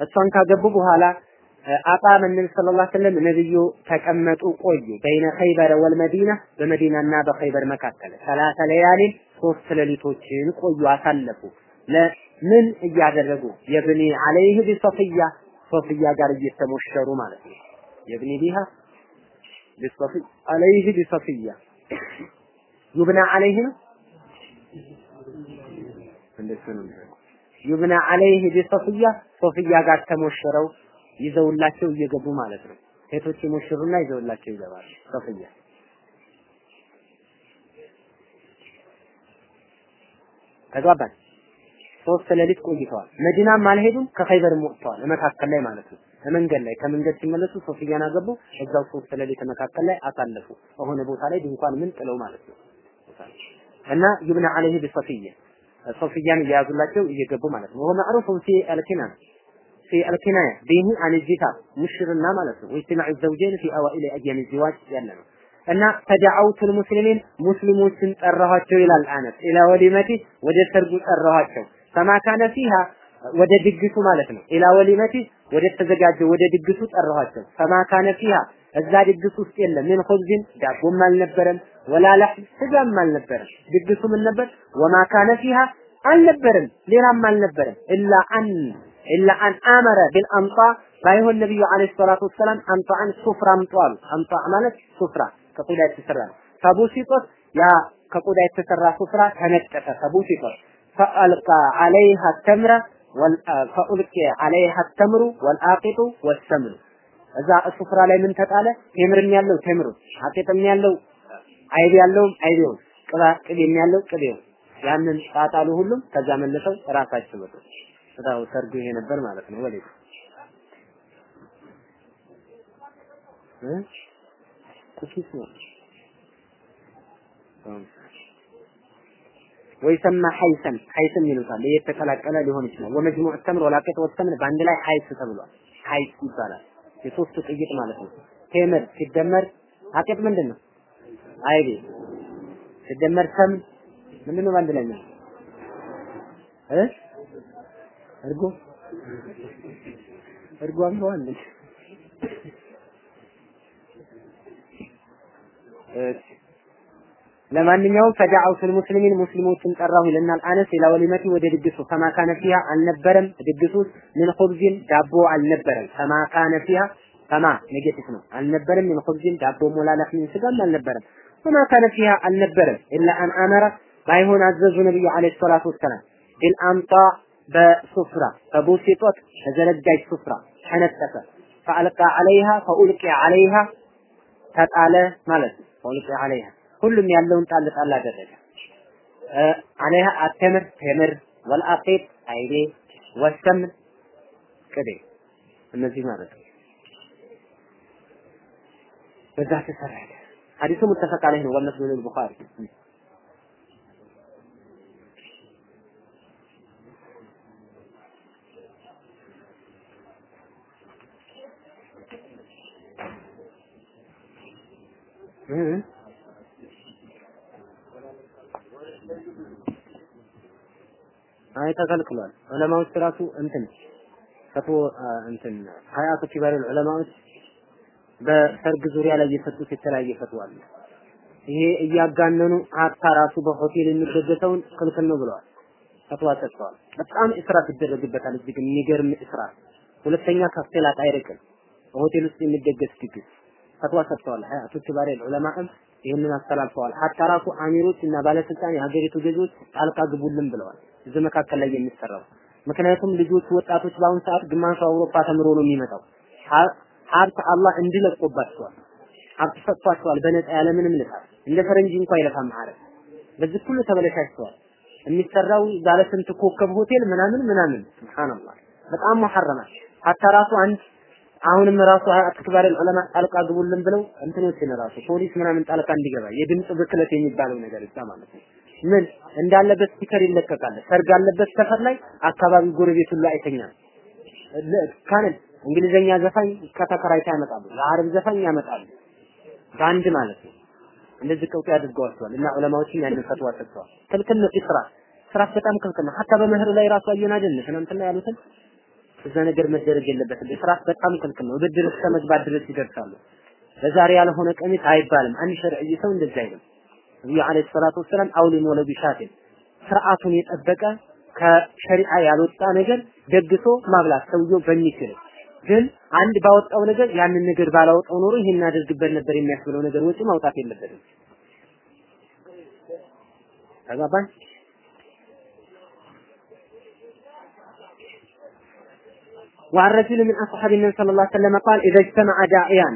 እሷን ካገቡ በኋላ አቃመ ነቢ ሰለላሁ ዐለይሂ ወሰለም ነብዩ ተቀመጡ ቆዩ። በይነ ኸይበር ወልመዲና በመዲናና በኸይበር መካከል ሰላሳ ለያሊን ሶስት ሌሊቶችን ቆዩ አሳለፉ። ለምን እያደረጉ? የብኒ አለይህ ቢሶፊያ ሶፊያ ጋር እየተሞሸሩ ማለት ነው። የብኒ ቢሃ ቢሶፊ አለይህ ቢሶፊያ ዩብና አለይህ ነው? እንደሱ ነው ዩብና አለይህ ቢሶፊያ ሶፊያ ጋር ተሞሽረው ይዘውላቸው እየገቡ ማለት ነው። ሴቶች ይሞሽሩና ይዘውላቸው ይገባሉ። ሶፊያ ተግባባን። ሶስት ሌሊት ቆይተዋል። መዲናም አልሄዱም፣ ከኸይበርም ወጥተዋል። መካከል ላይ ማለት ነው። ከመንገድ ላይ ከመንገድ ሲመለሱ ሶፊያን አገቡ። እዛው ሶስት ሌሊት መካከል ላይ አሳለፉ። የሆነ ቦታ ላይ ድንኳን ምን ጥለው ማለት ነው እና ይብና አለይህ ቢሶፊያ ሶፊያን እየያዙላቸው እየገቡ ማለት ነው። ወማዕሩፍ ፊ አልኪና ፊ አልኪናያ ቢሂ አን ሙሽርና ማለት ነው። ወይትናዕ ዘውጀን ፊ አዋኢል አያም ዚዋጅ ያለ ነው። እና ተዳዓውት ሙስሊሚን ሙስሊሞችን ጠራኋቸው ይላል አነስ። ኢላ ወሊመቲ ወደ ሰርጉ ጠራኋቸው። ፈማ ካነ ፊሃ ወደ ድግሱ ማለት ነው። ኢላ ወሊመቲ ወደ ተዘጋጀ ወደ ድግሱ ጠራኋቸው። ፈማ ካነ ፊሃ እዛ ድግስ ውስጥ የለም። ምን ኹብዝን ዳቦም አልነበረም ወላ ለሕም ስጋም አልነበረም። ድግሱ ምን ነበር? ወማ ካነ ፊሃ አልነበረም ሌላም አልነበረም። ኢላ አን ኢላ አን አመረ ቢልአምጣ ባይሆን ነብዩ አለይሂ ሰላቱ ወሰላም አምጣን ሱፍራ አምጡ አሉ። አምጣ ማለት ሱፍራ ከቆዳ የተሰራ ነው። ፈቡሲጦት ያ ከቆዳ የተሰራ ሱፍራ ተነጠፈ ፈቡሲጦት ፈአልቃ አለይሃ ተምረ ፈኡልቂ አለይሃ ተምሩ ወልአቂጡ ወሰምኑ እዛ ሱፍራ ላይ ምን ተጣለ? ቴምርም ያለው ቴምሩ አቂጥም ያለው አይብ ያለውም አይቤው ቅባ ቅቤም ያለው ቅቤው ያንን ጣጣሉ ሁሉም ከዛ መልሰው ራሳቸው በጡ ስራው ሰርጉ ይሄ ነበር ማለት ነው። ወሌ እ ኩኪስ ነው። ወይ ሰማ ሐይሰን ሐይሰን ይሉታል። የተቀላቀለ ሊሆን ይችላል። ወመጅሙዕ ተምር ወላቂጥ ወተምር በአንድ ላይ ሐይስ ተብሏል። ሐይስ ይባላል። የሶስቱ ቅይጥ ማለት ነው። ቴምር ሲደመር አቂጥ ምንድን ነው አይቤ ሲደመር ተም ምንድን ነው በአንድ ላይ ነው እርጎ? እርጎ አምሯል ለማንኛውም ፈዳዓውቱል ሙስሊሚን ሙስሊሞችን ጠራሁ ይለናል። አነስ ኢላ ወሊመቲ ወደ ድግሱ ፈማካነ ፊሃ አልነበረም። ድግሱ من خبز ዳቦ አልነበረም። فما كان فيها فما negative ነው። አልነበረም من خبز ዳቦ ሞላላፍ ምን ስጋም አልነበረም። فما كان فيها አልነበረም إلا أن أمر ባይሆን አዘዙ ነብዩ عليه الصلاة والسلام بالأنطاع በሱፍራ فبسطت ተዘረጋጅ ሱፍራ ተነጠፈ። فألقى عليها فألقي عليها ተጣለ ማለት ነው فألقي عليها። ሁሉም ያለውን ጣል ጣል አደረገ። አለይሃ አተምር ተምር ወልአቂብ አይቤ ወሰምን ቅቤ። እነዚህ ማለት ነው። በዛ ተሰራ ሐዲሱ ሙተፈቅ አለይህ ነው። ወመስሉ አይ ተከልክሏል። ዑለማዎች ራሱ እንትን ፈቶ እንትን ሀያቱ ኪባር ዑለማዎች በሰርግ ዙሪያ ላይ የሰጡት የተለያየ ፈትዋ ይሄ እያጋነኑ ሀታ ራሱ በሆቴል የሚደገሰውን ክልክል ነው ብለዋል። ፈትዋ ሰጥተዋል። በጣም እስራት ይደረግበታል። እዚህ ግን የሚገርም እስራት። ሁለተኛ ከፍቴላት አይርቅም። በሆቴል ውስጥ የሚደገስ ድግስ ፈትዋ ሰጥተዋል። ሀያቱ ኪባር ዑለማም ይህንን አስተላልፈዋል። ሀታ ራሱ አሚሮች እና ባለስልጣን የሀገሪቱ ገዢዎች ጣልቃ ግቡልን ብለዋል። እዚህ መካከል ላይ የሚሰራው ምክንያቱም ልጆች ወጣቶች በአሁኑ ሰዓት ግማሹ አውሮፓ ተምሮ ነው የሚመጣው። ሀብት አላህ እንዲለቆባቸዋል ሀብት ሰጥቷቸዋል በነፃ ያለ ምንም ልፋት እንደ ፈረንጅ እንኳ አይለፋም አረብ በዚህ ሁሉ ተበለሻሽተዋል። የሚሰራው ባለ ስንት ኮከብ ሆቴል ምናምን ምናምን ሱብሃንአላህ በጣም መሐረማል። ሀታ ራሱ አንድ አሁንም ራሱ አትክባር ዑለማ ጣልቃ ግቡልን ብለው እንትኖችን ራሱ ፖሊስ ምናምን ጣልቃ እንዲገባ የድምፅ ብክለት የሚባለው ነገር እዛ ማለት ነው። ምን እንዳለበት speaker ይለቀቃል። ሰርግ አለበት ሰፈር ላይ አካባቢ ጎረቤት ሁሉ አይተኛም። ካንን እንግሊዘኛ ዘፋኝ ከተከራይታ ያመጣሉ። የአረብ ዘፋኝ ያመጣሉ። በአንድ ማለት ነው። እንደዚህ ቀውጤ አድርገዋቸዋል እና ዑለማዎችን ያንን ፈትዋ ሰጥተዋል። ክልክል ነው። إسراف إسراف በጣም ክልክል ነው። حتى በመህር ላይ ራሱ አየን አይደል? ትናንትና ያሉትን እዛ ነገር መደረግ የለበትም። إسراف በጣም ክልክል ነው። ብድር እስከ መግባት ድረስ ይደርሳሉ። ለዛሬ ያልሆነ ቀሚስ አይባልም። አንድ ሸርዒ ሰው እንደዚህ አይልም። ነብዩ አለይሂ ሰላቱ ወሰላም አውሊም ወለዱ ሻቲን ስርዓቱን የጠበቀ ከሸሪዓ ያልወጣ ነገር ደግሶ ማብላት ሰውየው በሚችል ግን አንድ ባወጣው ነገር ያንን ነገር ባላወጣው ኖሮ ይሄን አደርግበት ነበር የሚያስብለው ነገር ወጪ ማውጣት የለበትም። ተግባባን? وعن رجل من أصحاب النبي صلى الله عليه وسلم قال إذا اجتمع داعيان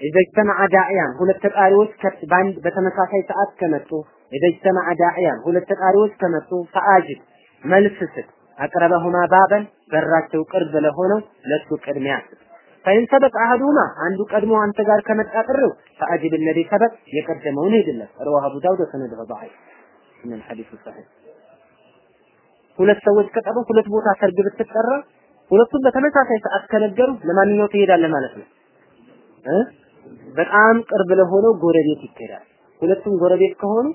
إذا اجتمع داعيان ሁለት ተቃሪዎች በአንድ በተመሳሳይ ሰዓት ከመጡ إذا اجتمع داعيان ሁለት ተቃሪዎች ከመጡ ፈአጅብ መልስ ስጥ አቅረበሁማ ባበን በራቸው ቅርብ ለሆነው ለሱ ቅድሚያ ስጥ ፈይን ሰበቅ አህዱማ አንዱ ቀድሞ አንተ ጋር ከመጣ ጥሪው ፈአጅብ الذي ሰበቅ የቀደመውን ሄድለት رواه ابو داود وسنده ضعيف من الحديث الصحيح ሁለት ሰዎች ከጠሩ ሁለት ቦታ ሰርግ ብትጠራ ሁለቱም በተመሳሳይ ሰዓት ከነገሩ ለማንኛው ትሄዳለህ ማለት ነው በጣም ቅርብ ለሆነው ጎረቤት ይሄዳል። ሁለቱም ጎረቤት ከሆኑ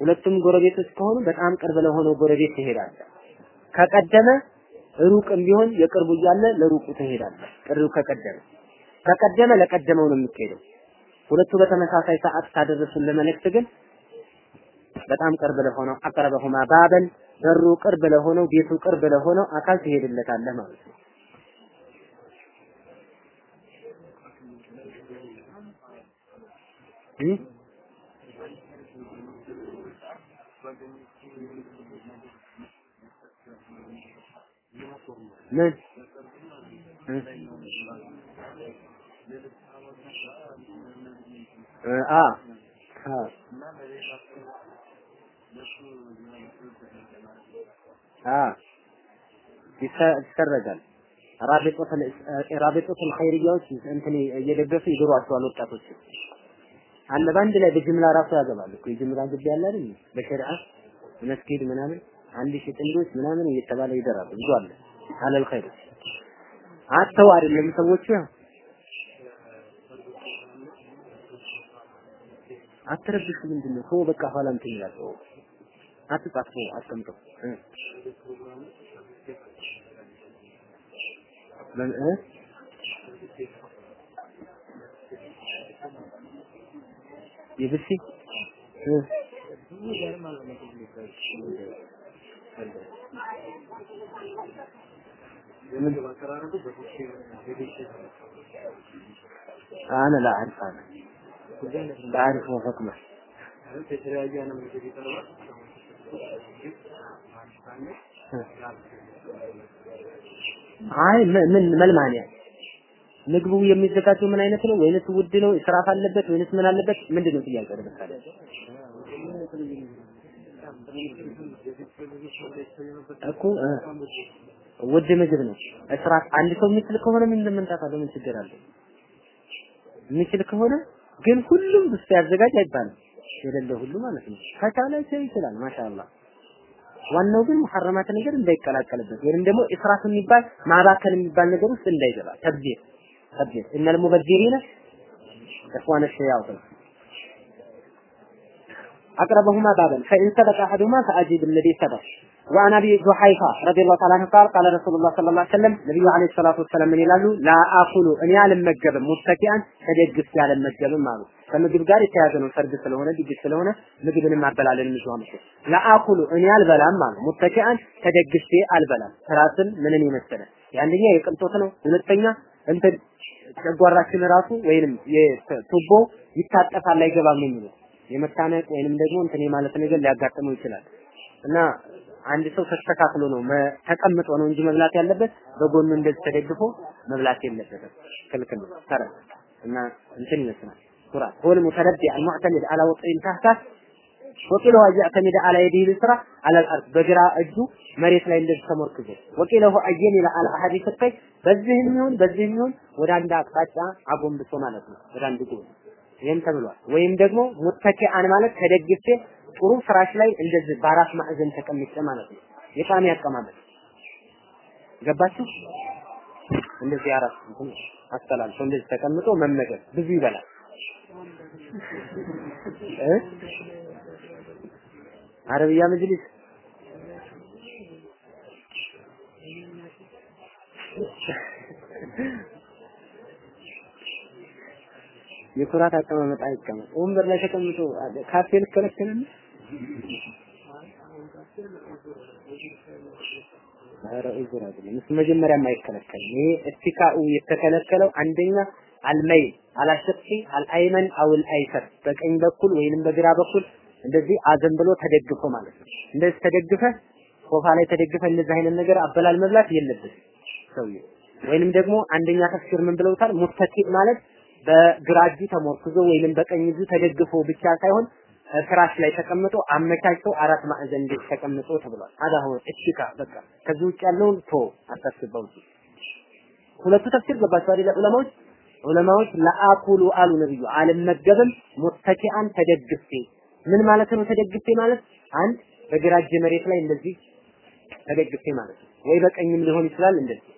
ሁለቱም ጎረቤቶች ከሆኑ በጣም ቅርብ ለሆነው ጎረቤት ትሄዳለህ። ከቀደመ ሩቅም ቢሆን የቅርቡ እያለ ለሩቁ ትሄዳለህ። ቅርቡ ከቀደመ ከቀደመ ለቀደመው ነው የሚሄደው። ሁለቱ በተመሳሳይ ሰዓት ካደረሱን ለመልእክት ግን በጣም ቅርብ ለሆነው አቀረበሁማ ባበን በሩ ቅርብ ለሆነው ቤቱ ቅርብ ለሆነው አካል ትሄድለታለህ ማለት ነው። ምን? አ ይሰረጋል። ራቢጦቱል ኸይርያዎች እንትን እየደገፉ ይድሯቸዋል ወጣቶች። አለ በአንድ ላይ በጅምላ ራሱ ያገባሉ እኮ። የጅምላ ግቢ ያለ አይደል? በሸሪዓ መስጊድ ምናምን አንድ ሺህ ጥንዶች ምናምን እየተባለ ይደራሉ። ብዙ አለ። አለል ኸይር። አተው አይደለም ሰዎቹ። ያው አትረብሹ ምንድን ሰው በቃ ኋላ እንትን ይላል። አትጻፉ አስቀምጠው እ የብሲ እ أنا لا أعرف هذا لا أعرف حكمه አይ ምን መልማንያ ምግቡ የሚዘጋጀው ምን አይነት ነው? ወይንስ ውድ ነው? እስራፍ አለበት ወይንስ ምን አለበት? ምንድን ነው ጥያቄው? ለምሳሌ እኮ ውድ ምግብ ነው። እስራፍ አንድ ሰው የሚችል ከሆነ ምን እንደምንጣፋለው ምን ችግር አለው? የሚችል ከሆነ ግን ሁሉም ብስ ያዘጋጅ አይባልም። የሌለ ሁሉ ማለት ነው። ከቻለ ሰው ይችላል። ማሻአላህ ዋናው ግን ሙሐረማት ነገር እንዳይቀላቀልበት ወይም ደግሞ እስራፍ የሚባል ማባከን የሚባል ነገር ውስጥ እንዳይገባ ተብዲር ተብዲር እነል ሙበዚሪነ እኽዋነ ሸያጢን أقربهما بابا فإن سبق أحدهما فأجيب الذي سبق وعن أبي جحيفة رضي الله تعالى عنه قال قال رسول الله صلى الله عليه وسلم نبي عليه الصلاة والسلام من يلالو لا آكل أن يعلم مجبا متكئا تدقس يعلم مجبا معه ከምግብ ጋር የተያዘ ነው። ሰርግ ስለሆነ ድግስ ስለሆነ ምግብን ማበላለን ምዝዋ መስሎ ለአኩሉ እኔ አልበላም ማለት ሙተኪአን ተደግፌ አልበላም። ትራስን ምንን የመሰለ የአንደኛ የቅንጦት ነው። ሁለተኛ እንትን ጨጓራችን ራሱ ወይንም የቱቦ ይታጠፋል አይገባም የሚለው የመታነቅ ወይንም ደግሞ እንትን የማለት ነገር ሊያጋጥመው ይችላል። እና አንድ ሰው ተስተካክሎ ነው ተቀምጦ ነው እንጂ መብላት ያለበት በጎኑ እንደዚህ ተደግፎ መብላት የለበትም። ክልክል ተረ እና እንትን ይመስላል። ሱራት ሁል ሙተነቢ አልሙዕተሚድ አላ ወጥኢን ታህታት ወቂለሁ አያዕተሚድ አላ የዲህ ልስራ አላልአርድ በግራ እጁ መሬት ላይ እንደዚህ ተሞርክዞ ወቂለሁ አየሚል አላ አሀዲ ፍቀይ በዚህም ይሁን በዚህም ይሁን ወደ አንድ አቅጣጫ አጎንብሶ ማለት ነው። ወደ አንድ ጎን ይሄም ተብሏል። ወይም ደግሞ ሙተኪአን ማለት ተደግፌ ጥሩ ፍራሽ ላይ እንደዚህ በአራት ማዕዘን ተቀምጬ ማለት ነው። የቃሚ አቀማመጥ ገባችሁ? እንደዚህ አራት እንትን አስተላልፎ እንደዚህ ተቀምጦ መመገብ ብዙ ይበላል። አረብያ መጅሊስ የኩራት አቀማመጥ አይቀመጥ። ወንበር ላይ ተቀምጦ ካፌ ልከለከለ ነው። ኧረ ኡዝር አይደለም። እሱ መጀመሪያም አይከለከልም። ይሄ እስቲካኡ የተከለከለው አንደኛ አልመይ አላሸቂ አልአይመን አው አልአይሰር በቀኝ በኩል ወይንም በግራ በኩል እንደዚህ አዘን ብሎ ተደግፎ ማለት ነው። እንደዚህ ተደግፈ ሶፋ ላይ ተደግፈ እንደዚህ አይነት ነገር አበላል መብላት የለበትም ሰውዬው። ወይንም ደግሞ አንደኛ ተፍሲር ምን ብለውታል? ሙተቂ ማለት በግራ እጁ ተሞርክዞ ወይንም በቀኝ እጁ ተደግፎ ብቻ ሳይሆን ፍራሽ ላይ ተቀምጦ አመቻችቶ አራት ማዕዘን እንዴት ተቀምጦ ተብሏል። አዳ ሆነ እሽካ በቃ ከዚህ ውጭ ያለውን ቶ አታስበው። ሁለቱ ተፍሲር ገባቸው አይደል? ዑለማዎች ዑለማዎች ለአኩሉ አሉ ነብዩ አልመገብም ሙተኪአን ተደግፌ። ምን ማለት ነው ተደግፌ ማለት? አንድ በግራ እጅ መሬት ላይ እንደዚህ ተደግፌ ማለት ነው። ወይ በቀኝም ሊሆን ይችላል እንደዚህ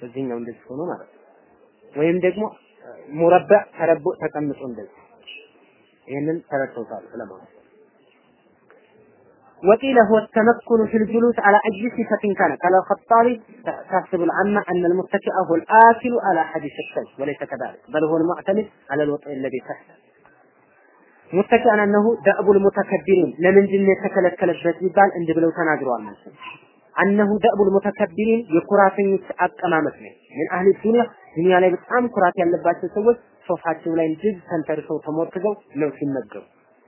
በዚህኛው እንደዚህ ሆኖ ማለት ነው። ወይም ደግሞ ሙረባ ተረቦ ተቀምጦ እንደዚህ ይህንን ተረድተውታል ዑለማዎች وقيل هو التمكن في الجلوس على أي صفة كان قال الخطابي تحسب العامة أن المتكئ هو الآكل على أحد الشقين وليس كذلك بل هو المعتمد على الوطء الذي تحته متكئا أنه دأب المتكبرين لمن جن يتكلكل يبال عند بلو تناجروا المنسل አነሁ ደእቡል ሙተከቢሪን የኩራተኞች አቀማመጥ ነው። ምን አህሊ ዱንያ ዱንያ ላይ በጣም ኩራት ያለባቸው ሰዎች ሶፋቸው ላይ እጅግ ተንተርሰው ተሞርክዘው ነው ሲመገቡ።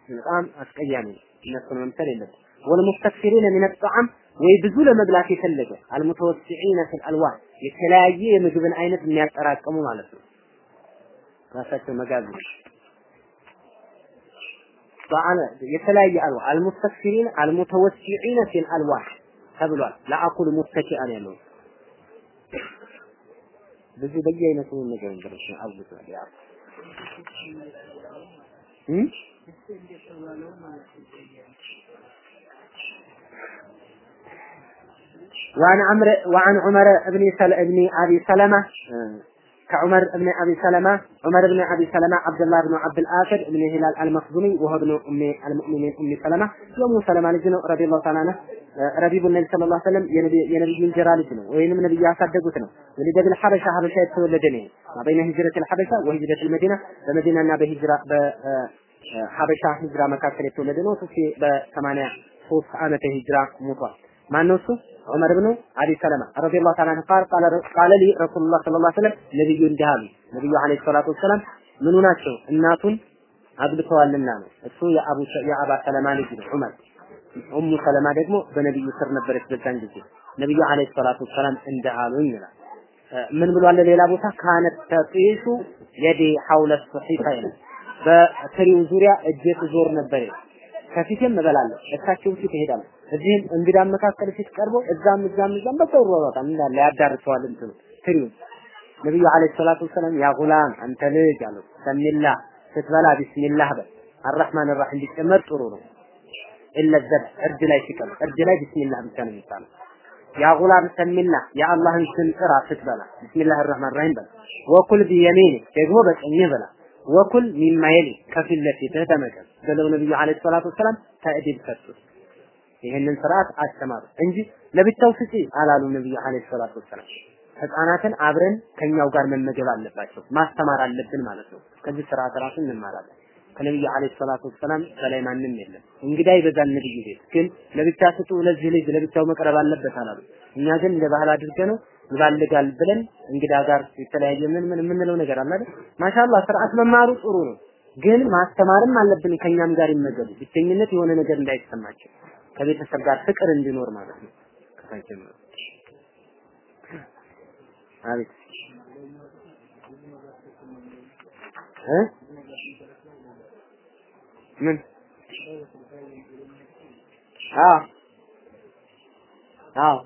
በጣም አስቀያሚ እነሱን መምሰል የለብን። ወልሙስተክፊሪነ ሚነ ጣዕም ወይ ብዙ ለመብላት የፈለገ አልሙተወሲዒነ ፊል አልዋህ የተለያየ የምግብን አይነት የሚያጠራቅሙ ማለት ነው። ራሳቸው መጋዘን የተለያየ አልዋ አልሙስተክፊሪነ አልሙተወሲዒነ ፊል አልዋህ ተብሏል። ለአኩል ሙተኪአን ያለው ብዙ በየአይነቱ ነገር እንደረሽ አውጥ ያ وعن عمرو وعن عمر بن سل ابن ابي سلمة كعمر بن ابي سلمة عمر بن ابي سلمة عبد الله بن عبد الاخر بن هلال المخزومي وهو ابن ام المؤمنين ام سلمة يوم سلمة ልጅ ነው رضي الله تعالى عنه ረቢቡ ነቢ ሰለላሁ ዐለይሂ ወሰለም የነብዩ እንጀራ ልጅ ነው ወይንም ነብዩ ያሳደጉት ነው ወሊደ ብል ሐበሻ ሐበሻ የተወለደ ነው በይነ ሂጅረት አልሐበሻ ወሂጅረት አልመዲና በመዲናና በሂጅራ ሀበሻ ሂጅራ መካከል የተወለደ ነው። እሱ በሰማንያ ሶስት ዓመተ ሂጅራ ሞቷል። ማን እሱ? ዑመር ብኑ አቢ ሰለማ ረዲየላሁ ተዓላ ዐንሁ ቃል ቃለ ሊ ረሱሉላህ ሰለላሁ ዐለይሂ ወሰለም ነብዩ እንዲህ አሉ። ነብዩ ዐለይሂ ሰላቱ ወሰላም ምኑ ናቸው? እናቱን አግብተዋልና ነው። እሱ የአባ ሰለማ ልጅ ነው ዑመር። ኡሙ ሰለማ ደግሞ በነብዩ ስር ነበረች በዛን ጊዜ ነብዩ አለይሂ ሰላቱ ሰላም እንደአሉኝ ይላል። ምን ብሏል? ሌላ ቦታ ካነት ተጢሹ የዲ ሐውለ ሱሒፋ ይላል። በትሪው ዙሪያ እጄ ትዞር ነበር። ከፊቴም እበላለሁ፣ እሳቸው ፊት እሄዳለሁ። እዚህም እንግዳ መካከል ፊት ቀርቦ እዛም እዛም እዛም በቃ ይሯሯጣል እንዳለ ያዳርሰዋል እንትኑ ትሪው ነብዩ አለይሂ ሰላቱ ወሰለም ያ ጉላም አንተ ልጅ አለው ሰሚላ ስትበላ ቢስሚላህ በል አርራህማን ራሂም ቢጨመር ጥሩ ነው ኢለ ዘብ እርድ ላይ ሲቀር እርድ ላይ ቢስሚላህ ብቻ ነው የሚባለው። ያ ጉላም ሰሚና የአላህን ስም ጥራ ስትበላ ቢስሚላህ ረህማን ረሂም በላ። ወኩል ቢየሚን ደግሞ በቀኝ በላ። ወኩል ሚማ የሊ ከፊት ብለው ነብዩ አለይሂ ሰላቱ ወሰላም ተዕዲል ሰጡት። ይህንን ስርዓት አስተማሩ እንጂ ለብቻው ስጪ አላሉ ነብዩ አለይሂ ሰላቱ ወሰላም። ህፃናትን አብረን ከኛው ጋር መመገብ አለባቸው ማስተማር አለብን ማለት ነው። ከዚህ ስርዓት ራሱ እንማራለን። ከነብዩ አለይሂ ሰላቱ ወሰላም በላይ ማንም የለም። እንግዳ ይበዛል ነብዩ ቤት፣ ግን ለብቻ ስጡ፣ ለዚህ ልጅ ለብቻው መቅረብ አለበት አላሉ። እኛ ግን እንደ ባህል አድርገ ነው ይባልጋል ብለን እንግዳ ጋር የተለያየ ምን ምን የምንለው ነገር አለ አይደል? ማሻአላህ ስርዓት መማሩ ጥሩ ነው፣ ግን ማስተማርም አለብን። ከኛም ጋር ይመገቡ፣ ብቸኝነት የሆነ ነገር እንዳይሰማቸው ከቤተሰብ ጋር ፍቅር እንዲኖር ማለት ነው። ነው። አቤት እ ምን አዎ አዎ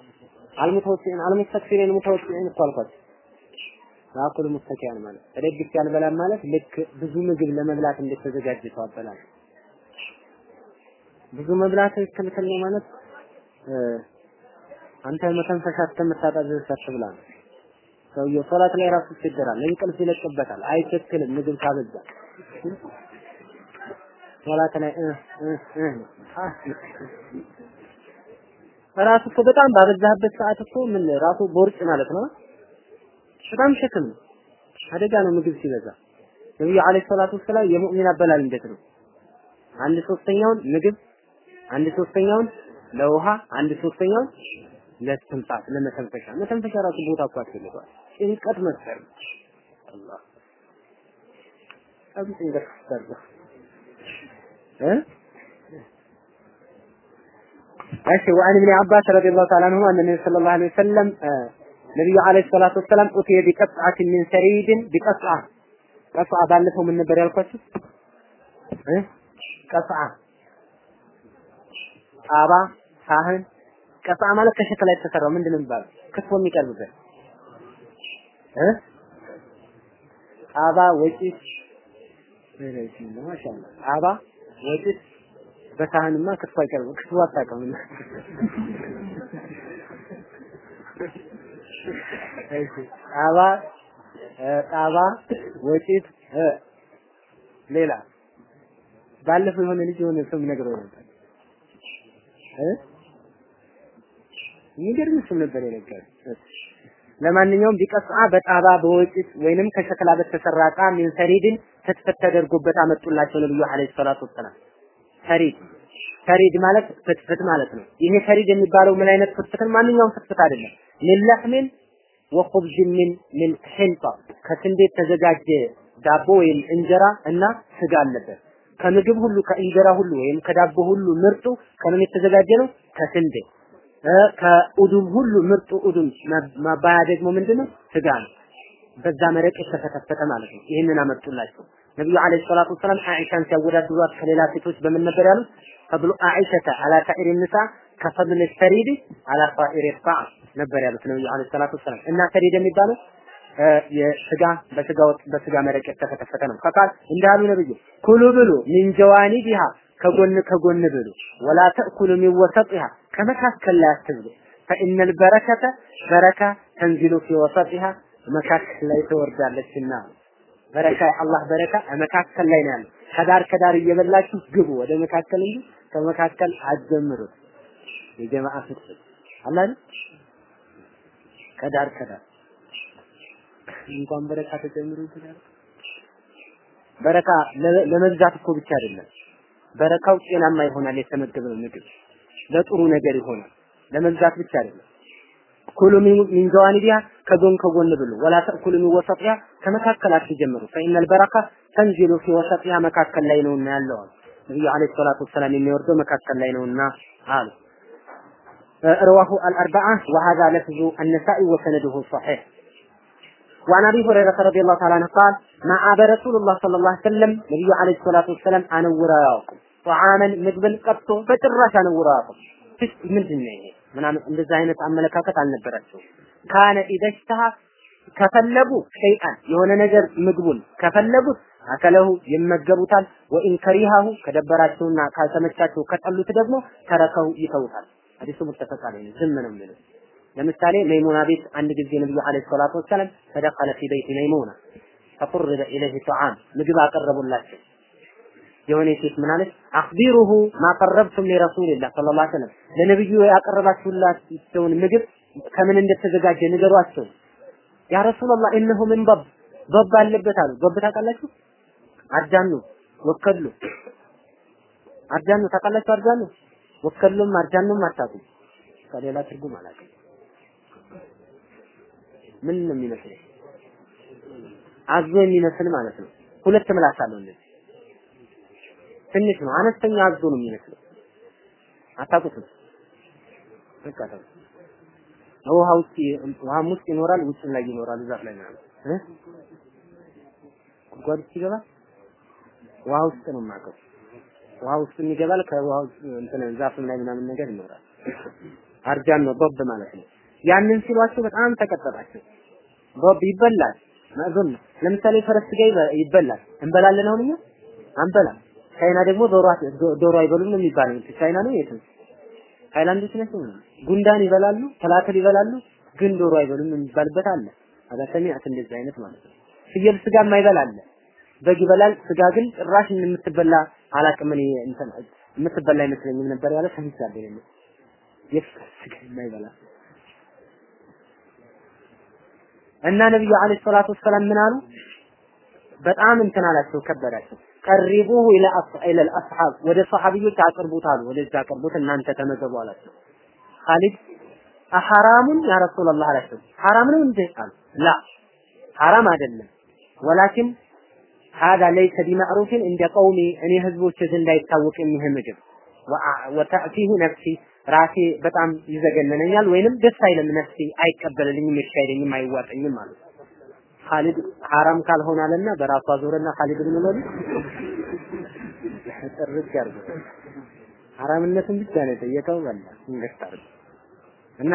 አልሙተወሲን አልሙስተክሲሪን ሙተወሲን እኮ አልኳቸው። ያኩል ሙስተኪያን ማለት ተደግፍ ያልበላም ማለት ልክ ብዙ ምግብ ለመብላት እንደተዘጋጀ ሰው አበላል። ብዙ መብላት ክልክል ነው አንተ መተንፈሻ እስከምታጣ ድረስ አትብላ ሰውየው ሶላት ላይ ራሱ ይቸገራል፣ እንቅልፍ ይለቅበታል። አይቸክልም ምግብ ካበዛ ሶላት ላይ ራሱ እኮ በጣም ባበዛህበት ሰዓት እኮ ምን ራሱ ቦርጭ ማለት ነው። በጣም ሸክም ነው፣ አደጋ ነው ምግብ ሲበዛ። ነብዩ አለይሂ ሰላቱ ወሰላም የሙእሚን አበላል እንዴት ነው? አንድ ሶስተኛውን ምግብ፣ አንድ ሶስተኛውን ለውሃ፣ አንድ ሶስተኛውን ለስትንፋስ ለመተንፈሻ። መተንፈሻ ራሱ ቦታ እኮ ያስፈልገዋል። ጭንቀት መፍጠር አላህ በጣም ጭንቀት እሺ ወአን ኢብኑ አባስ ረዲየላሁ ተዓላ አንሁ አን ነብዩ ሰለላሁ ዐለይሂ ወሰለም ነብዩ ዐለይሂ ሰላቱ ወሰላም ኡቲየ ቢቀጥዓት ሚን ሰሪድን ቢቀጥዓ ቀጥዓ ባለፈው ምን ነበር ያልኳችሁ? እ? ቀጥዓ ጣባ ሳህን ቀጥዓ ማለት ከሸክላ የተሰራው ምንድን ነው የሚባለው? ክትፎ የሚቀርብበት። እ? ጣባ ወጪት ማሻአላ ጣባ ወጪት በሳህንማ ክትፎ አይቀርብም። ክትፎ አታውቅም። እሺ ጣባ ጣባ ወጪት ሌላ ባለፈው የሆነ ልጅ የሆነ ስም ነግረው ነበር እ የሚገርም ስም ነበር የነገረው። ለማንኛውም ቢቀጽዓ በጣባ በወጪት ወይንም ከሸክላ በተሰራ ዕቃ ሚን ሰሪድን ፍትፍት ተደርጎበት አመጡላቸው ነብዩ አለይሂ ሰላቱ ወሰላም። ሰሪድ ሰሪድ ማለት ፍትፍት ማለት ነው። ይሄ ሰሪድ የሚባለው ምን አይነት ፍትፍት? ማንኛውም ፍትፍት አይደለም። ሚን ለሕሚን ወኹብዝ ሚን ሚን ሒንጣ ከስንዴ የተዘጋጀ ዳቦ ወይም እንጀራ እና ስጋ አለበት። ከምግብ ሁሉ ከእንጀራ ሁሉ ወይም ከዳቦ ሁሉ ምርጡ ከምን የተዘጋጀ ነው? ከስንዴ ከኡዱም ሁሉ ምርጡ ኡዱም ማባያ ደግሞ ምንድነው? ስጋ ነው። በዛ መረቅ የተፈተፈተ ማለት ነው። ይህንን አመጡላቸው። ነብዩ አለይሂ ሰላቱ ወሰላም አኢሻን ሲያወዳድሯት ከሌላ ሴቶች በምን ነበር ያሉት? ፈድሉ አኢሸተ አላ ሳኢሪ ኒሳ كفضل الثريد على سائر الطعام ነበር ያሉት ነብዩ عليه الصلاة والسلام። እና ሰሪድ የሚባለው የስጋ በስጋ ወጥ በስጋ መረቅ የተፈተፈተ ነው። ከቃል እንዳሉ ነብዩ كلوا ብሉ من جوانبها ከጎን ከጎን ብሉ። ولا تأكلوا من وسطها ከመካከል ላይ አትብሉ فإن البركة በረካ تنزل في وسطها መካከል ላይ ትወርዳለችና። በረካ አላህ በረካ መካከል ላይ ነው ያለው። ከዳር ከዳር እየበላችሁ ግቡ። ወደ መካከል እንጂ ከመካከል አትጀምሩት። የጀማዓ ፍቅር አላህ ከዳር ከዳር። እንኳን በረካ ተጀምሩ በረካ ለመግዛት እኮ ብቻ አይደለም። በረካው ጤናማ ይሆናል የተመገብነው ምግብ ለጥሩ ነገር ይሆናል። ለመግዛት ብቻ አይደለም። ኩሉ ሚን ጀዋኒቢያ ከጎን ከጎን ብሉ ወላ ተእኩሉ ሚን ወሰጢያ ከመካከል አትጀምሩ ፈኢነል በረካ ተንዚሉ ፊ ወሰጢያ መካከል ላይ ነውና ያለው ነብዩ አለይሂ ሰላቱ ወሰላም የሚወርደው መካከል ላይ ነውና አሉ رواه الأربعة وهذا لفظ النسائي وسنده صحيح وعن ابي هريره رضي الله تعالى عنه قال ما عاب رسول الله صلى الله عليه وسلم نبي عليه الصلاه والسلام انا وراكم ጣዓመን ምግብን ቀጥቶ በጭራሽ አነውራቱ ምንድን ነው ይሄ ምናምን እንደዛ አይነት አመለካከት አልነበራቸው ካነ ኢደሽተሃ ከፈለጉ ሸይአን የሆነ ነገር ምግቡን ከፈለጉት አከለሁ ይመገቡታል። ወኢን ከሪሃሁ ከደበራቸውና ካልተመቻቸው ከጠሉት ደግሞ ተረከው ይተውታል። ሐዲሱ ሙተፈቅ አለይህ ዝም ነው የሚሉት። ለምሳሌ መይሙና ቤት አንድ ጊዜ ነብዩ አለይሂ ሰላቱ ወሰለም ተደኸለ ፊ በይት መይሙና ፈቁርበ ኢለይህ ጣዓም ምግብ አቀረቡላቸው። የሆነ ሴት ምን አለች? አኽቢሩሁ ማ ቀረብቱም ሊረሱልላህ ሰለላሁ ዐለይሂ ወሰለም። ለነብዩ ያቀረባችሁላቸውን ምግብ ከምን እንደተዘጋጀ ንገሯቸው። ያ ረሱላህ እነሁ ምን በብ? በብ አለበት አሉ። በብ ታውቃላችሁ? አርጃኑ ወከሉ አርጃኑ ታውቃላችሁ? አርጃኑ ወከሉም አርጃኑም አታውቁም። ከሌላ ትርጉም አላውቅም። ምን ነው የሚመስለው አዞ የሚመስል ማለት ነው። ሁለት ምላስ አለው እንደዚህ ትንሽ ነው። አነስተኛ አዞ ነው የሚመስለው። አታውቁትም። በቃ ተው። ውሃ ውስጥ ውሃም ውስጥ ይኖራል ውጭም ላይ ይኖራል ዛፍ ላይ እ ጉድጓድ ውስጥ ይገባል ውሃ ውስጥ ነው የማውቀው። ውሃ ውስጥ ይገባል ከውሃ እንትን ዛፍም ላይ ምናምን ነገር ይኖራል። አርጃን ነው ቦብ ማለት ነው። ያንን ሲሏቸው በጣም ተቀጠጣቸው። ቦብ ይበላል። ማእዞን ነው። ለምሳሌ ፈረስ ስጋ ይበላል። እንበላለን አሁን እኛ? አንበላም ቻይና ደግሞ ዶሮ ዶሮ አይበሉም ነው የሚባለው። ቻይና ነው የትም። ታይላንዶች ናቸው ጉንዳን ይበላሉ ተላተል ይበላሉ ግን ዶሮ አይበሉም የሚባልበት አለ። አጋሰሚያት እንደዚህ አይነት ማለት ነው። ፍየል ስጋ የማይበላ አለ። በግ ይበላል ስጋ ግን ጭራሽ የምትበላ አላቅም። እኔ የምትበላ አይመስለኝም ነበር ያለ ሰምቻለሁ ይሄን የፍየል ስጋ የማይበላ? እና ነብዩ አለይሂ ሰላቱ ወሰላም ምን አሉ? በጣም እንትን አላቸው ከበዳቸው ቀሪቡሁ ኢለ አስሓብ ወደ ሰሐቢዮች አቅርቡት አሉ። ወደዛ አቅርቡት እናንተ ተመገቡ አላቸው። ኻሊድ አሐራሙን ያ ረሱላላህ አላቸው። ሐራም ነው እንዴ አሉ። ላ ሐራም አይደለም ወላኪን ሀዳ ለይሰ ቢመዕሩፍን እንደ ቀውሚ እኔ ህዝቦች ዘንድ አይታወቅም ይህ ምግብ ወተዕፊሁ ነፍሲ ራሴ በጣም ይዘገነነኛል ወይንም ደስ አይልም ነፍሴ አይቀበልልኝም፣ እሺ አይዋጠኝም ማለት ኻሊድ ሐራም ካልሆነ አለና በራሱ አዞረና ኻሊድ ብን ወሊድ ያርጉ። ሐራምነትን ብቻ ነው የጠየቀው። በላ እንገስታር እና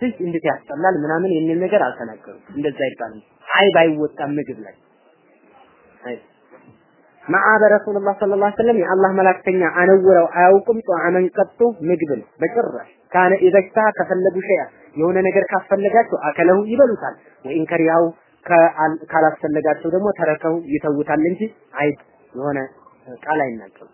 ትንሽ እንዴት ያስጠላል ምናምን የሚል ነገር አልተናገሩም። እንደዛ አይባልም። አይብ አይወጣም ምግብ ላይ አይ መዓበ ረሱልላህ ሰለላሁ ዐለይሂ ወሰለም የአላህ መላክተኛ አነውረው አያውቁም? ጧዓመን ቀጡ ምግብን በጭራሽ። ካነ ኢዘክታ ከፈለጉ ሸያ የሆነ ነገር ካስፈለጋቸው አከለሁ ይበሉታል። ወኢን ካላስፈለጋቸው ደግሞ ተረከው ይተውታል እንጂ አይብ የሆነ ቃል አይናገሩ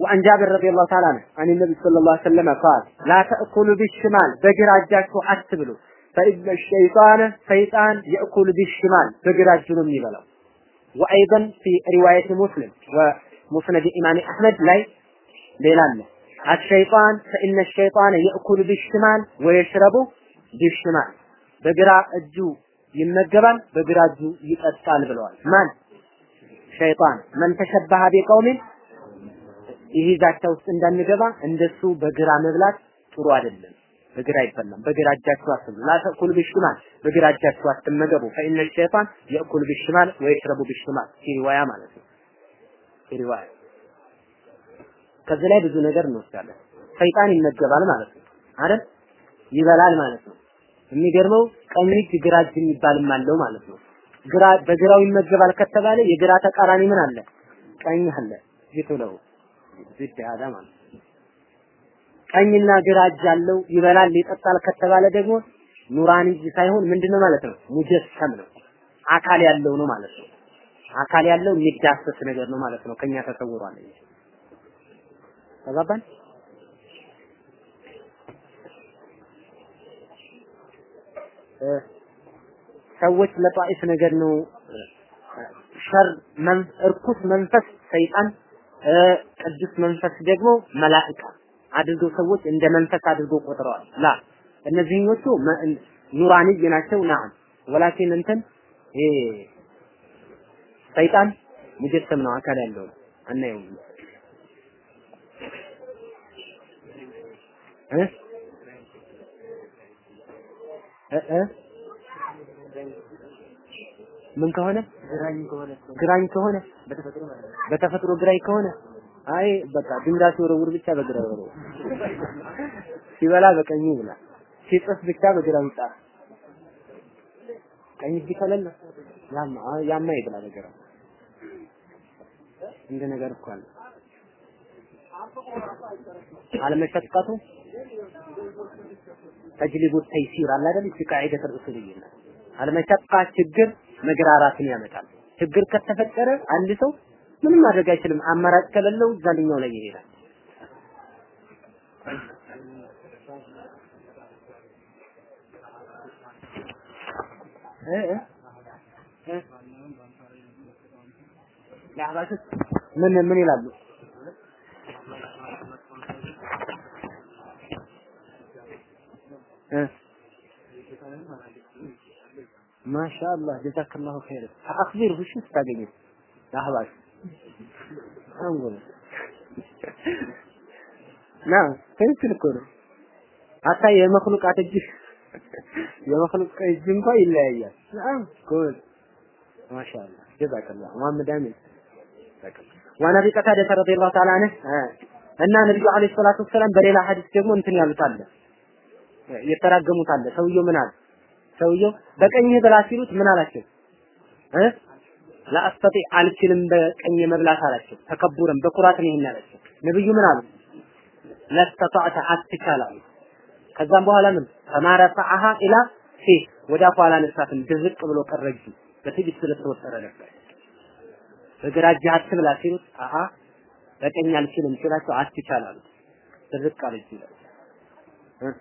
وعن جابر رضي الله تعالى عنه عن النبي صلى الله عليه وسلم قال لا تأكلوا بالشمال بقرا اجاكو اتبلوا فإن الشيطان شيطان يأكل بالشمال بقرا اجلهم يبلوا وأيضا في رواية مسلم ومسند إمام أحمد لا ليلان الشيطان فإن الشيطان يأكل بالشمال ويشرب بالشمال بقرا እጁ ይመገባል በግራ እጁ ይጠጣል ብለዋል። ማን? ሸይጣን። መን ተሸበሀ ቢቀውሚን ይህ ዛቻ ውስጥ እንዳንገባ እንደሱ በግራ መብላት ጥሩ አይደለም። በግራ አይበላም በግራ እጃችሁ አትብሉ። ላ ተእኩሉ ቢሽማል በግራ እጃችሁ አትመገቡ። ፈኢነ ሸይጣን የእኩሉ ቢሽማል ወይሽረቡ ቢሽማል። ሪዋያ ማለት ነው። ሪዋያ። ከዚህ ላይ ብዙ ነገር እንወስዳለን። ሰይጣን ይመገባል ማለት ነው። አይደል? ይበላል ማለት ነው የሚገርመው ቀኝ እጅ ግራ እጅ የሚባልም አለው ማለት ነው። ግራ በግራው ይመገባል ከተባለ የግራ ተቃራኒ ምን አለ? ቀኝ አለ። ይተለው ዝድ ያዳ ማለት ቀኝና ግራ እጅ አለው ይበላል ይጠጣል ከተባለ ደግሞ ኑራኒ ሳይሆን ምንድነው ማለት ነው? ሙጀሰም ነው። አካል ያለው ነው ማለት ነው። አካል ያለው የሚዳሰስ ነገር ነው ማለት ነው። ከኛ ተሰውሯል ተጋባን ሰዎች ለጣኢፍ ነገር ነው ሸር እርኩስ መንፈስ ሰይጣን፣ ቅዱስ መንፈስ ደግሞ መላእካ አድርገው ሰዎች እንደ መንፈስ አድርገው ቆጥረዋል። ላ እነዚህኞቹ ኑራንይ ናቸው። ናም ወላኪን እንትን ሰይጣን ሙጀሰም ነው፣ አካል ያለው አናየውም እ እ? ምን ከሆነ? ግራኝ ከሆነ? በተፈጥሮ ግራኝ ከሆነ? አይ በቃ ድንጋይ ሲወረውር ብቻ በግራ ወረው ሲበላ በቀኙ ይብላ። ሲጽፍ ብቻ በግራ ይጻፍ ቀኝ እጅ ያማ ያማ ይብላ በግራ። እንደ ነገር እኮ አለ። አለመሸቀቱ ተጅሊቡ ተይሲር አለ አይደል? እዚህ ቃዒደ ተርሱልይና አለመሸቃ ችግር መግራራትን ያመጣል። ችግር ከተፈጠረ አንድ ሰው ምንም ማድረግ አይችልም። አማራጭ ከሌለው እዛልኛው ላይ ይሄዳል። ምን ምን ይላሉ? ማሻአላህ ጀዛከላሁ ኸይር። አክቢር ሁሽ ስታገኝ ለአህባሽ አንጎል። ና ትክክል እኮ ነው። አታ የመክሉቃት እጅ የመክሉቅ እጅ እንኳን ይለያያል። ናም ጎል ማሻአላህ ጀዛከላህ። መሐመድ አሚን። ዋን አቢ ቀታደ ረዲየላሁ ተዓላ ዐንሁ እና ነብዩ አለይሂ ሰላቱ ወሰላም በሌላ ሐዲስ ደግሞ እንትን ያሉት አለ የተራገሙት አለ። ሰውየው ምን አለ? ሰውየው በቀኝህ ብላ ሲሉት ምን አላቸው? እ ላአስተጢ አልችልም በቀኝ መብላት አላቸው። ተከቡረን በኩራት ነው ይሄን ያላቸው። ነብዩ ምን አሉ? ለስተጣዕተ አትቻላሉ። ከዛም በኋላ ምን ተማረፈአሃ ኢላ ፊ ወደ አፏ አላነሳትም፣ ድርቅ ብሎ ቀረጅ በትዕቢት ስለተወጠረ ነበር። በግራ አትብላ ሲሉት አሀ በቀኝ አልችልም ሲላቸው አትቻላሉ። ድርቅ አለች ይላል እ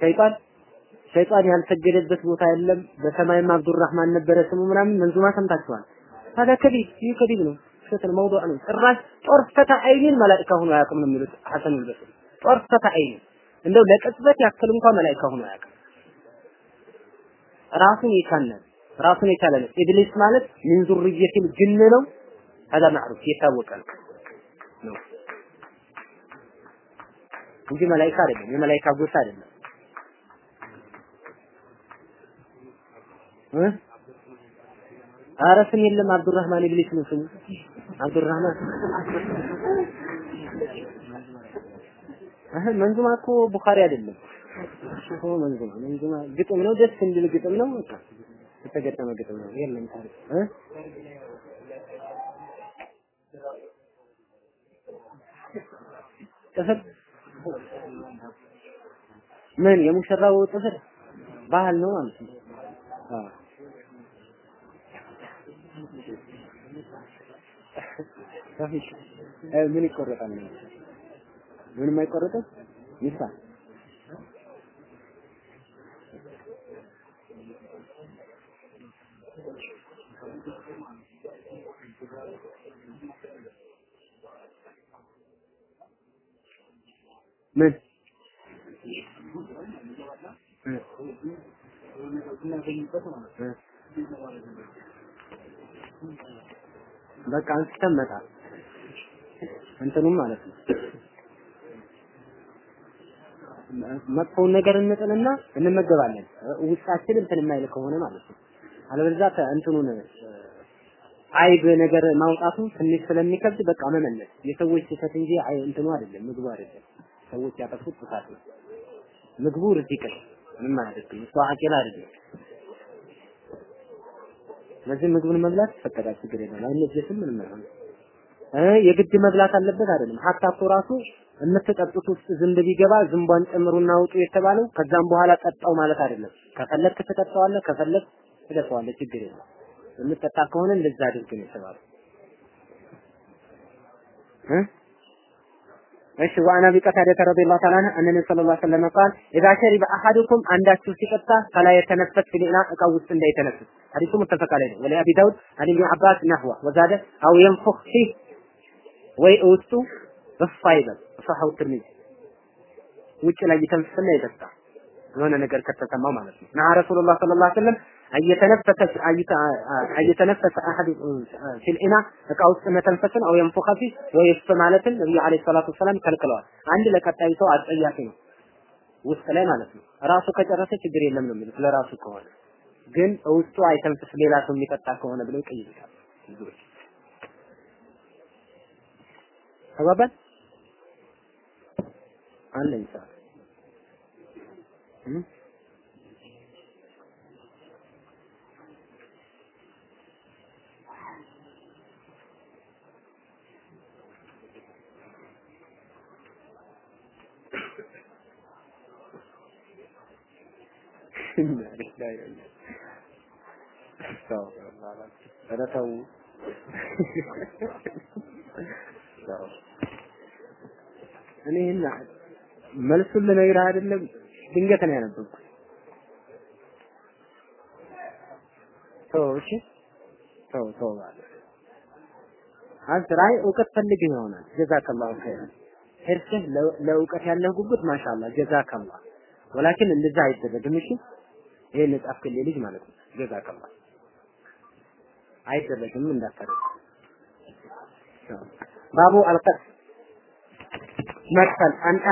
ሸይጣን ሸይጣን ያልሰገደበት ቦታ የለም። በሰማይም አብዱራህማን ነበረ ስሙ ምናምን መንዙማ ሰምታችኋል። ታዲያ كذب ይህ كذب ነው። ሸተል موضوع ነው። ጭራሽ طرفة عين መላኢካ ሆኖ አያውቅም ነው የሚሉት ሐሰን አልበስሪ። طرفة عين እንደው ለቅጽበት ያክል እንኳን መላኢካ ሆኖ አያውቅም። ራሱን የቻለ ራሱን የቻለ ነው። ኢብሊስ ማለት ምን ዙርየቲል ጅን ነው። هذا معروف የታወቀ ነው ነው እንጂ መላኢካ አይደለም። የመላኢካ ጎሳ አይደለም። እ ኧረ ስም የለም አብዱራህማን ኢብሊስ ነው ስሙ። አብዱራህማን አህ መንዙማ እኮ ቡኻሪ አይደለም እኮ መንዙማ መንዙማ ግጥም ነው። ደስ እንድል ግጥም ነው። በቃ የተገጠመ ግጥም ነው። የለም ታሪክ እ ጥፍር ምን የሙሽራው ጥፍር ባህል ነው ማለት ነው። ምን ይቆረጣል? ምንም አይቆረጥም? ይሳ ምን በቃ አንስተን መጣል እንትኑም ማለት ነው። መጥፎውን ነገር እንጥልና እንመገባለን። ውስጣችን እንትን የማይል ከሆነ ማለት ነው። አለበለዚያ እንትኑን አይብ ነገር ማውጣቱ ትንሽ ስለሚከብድ በቃ መመለስ የሰዎች ስህተት እንጂ እንትኑ አይደለም፣ ምግቡ አይደለም። ሰዎች ያጠፉት ጥፋት ነው። ምግቡ ርዚቅ ነው፣ ምንም አያደርግም። እሱ አቂል አይደለም። ስለዚህ ምግቡን መብላት ይፈቀዳል፣ ችግር የለም። አይነጀስም፣ ምንም አይሆንም። የግድ መብላት አለበት አይደለም። ሀታ እኮ ራሱ የምትጠጡት ውስጥ ዝንብ ቢገባ ዝንቧን ጨምሩና ውጡ የተባለው ከዛም በኋላ ጠጣው ማለት አይደለም። ከፈለክ ትጠጣዋለህ፣ ከፈለክ ትደፋዋለህ፣ ችግር የለም። የምትጠጣ ከሆነ እንደዛ አድርግ ነው የተባለው። እሺ وعن أبي قتادة رضي الله تعالى عنه أن النبي صلى الله عليه وسلم قال إذا شرب أحدكم አንዳችሁ ሲጠጣ فلا يتنفس في الإناء እቃ ውስጥ እንዳይተነፍስ ሐዲሱ متفق عليه ነው። ولأبي داود عن ابن عباس نحوه وزاد أو ينفخ فيه ወይ ውስጡ እፍ صححه الترمذي ውጭ ላይ ይተንፍስና ይጠጣ የሆነ ነገር ከተሰማው ማለት ነው። ነሐ ረሱሉላህ ሰለላሁ ዐለይሂ ወሰለም አየተነፈሰ አየተነፈሰ አሐድ ፊል ኢና እቃ ውስጥ መተንፈስን አው የንፉኸ ፊህ ወይ እፍ ማለትን ነብዩ አለይሂ ሰላቱ ወሰላም ከልክለዋል። አንድ ለቀጣዩ ሰው አጸያፊ ነው ውስጥ ላይ ማለት ነው። ራሱ ከጨረሰ ችግር የለም ነው የሚሉት ለራሱ ከሆነ ግን ውስጡ አይተንፍስ ሌላ ሰው የሚጠጣ ከሆነ ብለው ይቀይሩታል ብዙዎች። አለኝ ሰዓት ኧረ ተው እኔ እና መልሱን ልነግርህ አይደለም ድንገት ነው ያነበብኩት። ተው እሺ፣ ተው ተው ማለት አንስራይ እውቀት ፈልግ ይሆናል። ጀዛከላሁ ኸይራን ሄርስህ ለእውቀት ያለህ ጉጉት ማሻአላህ ጀዛከላህ። ወላኪን እንደዛ አይደረግም። እሺ ይሄን ጻፍክልኝ ልጅ ማለት ነው። ጀዛከላህ አይደረግም እንዳታደርግ። ባቡ አልቀስ መክፈል አንተ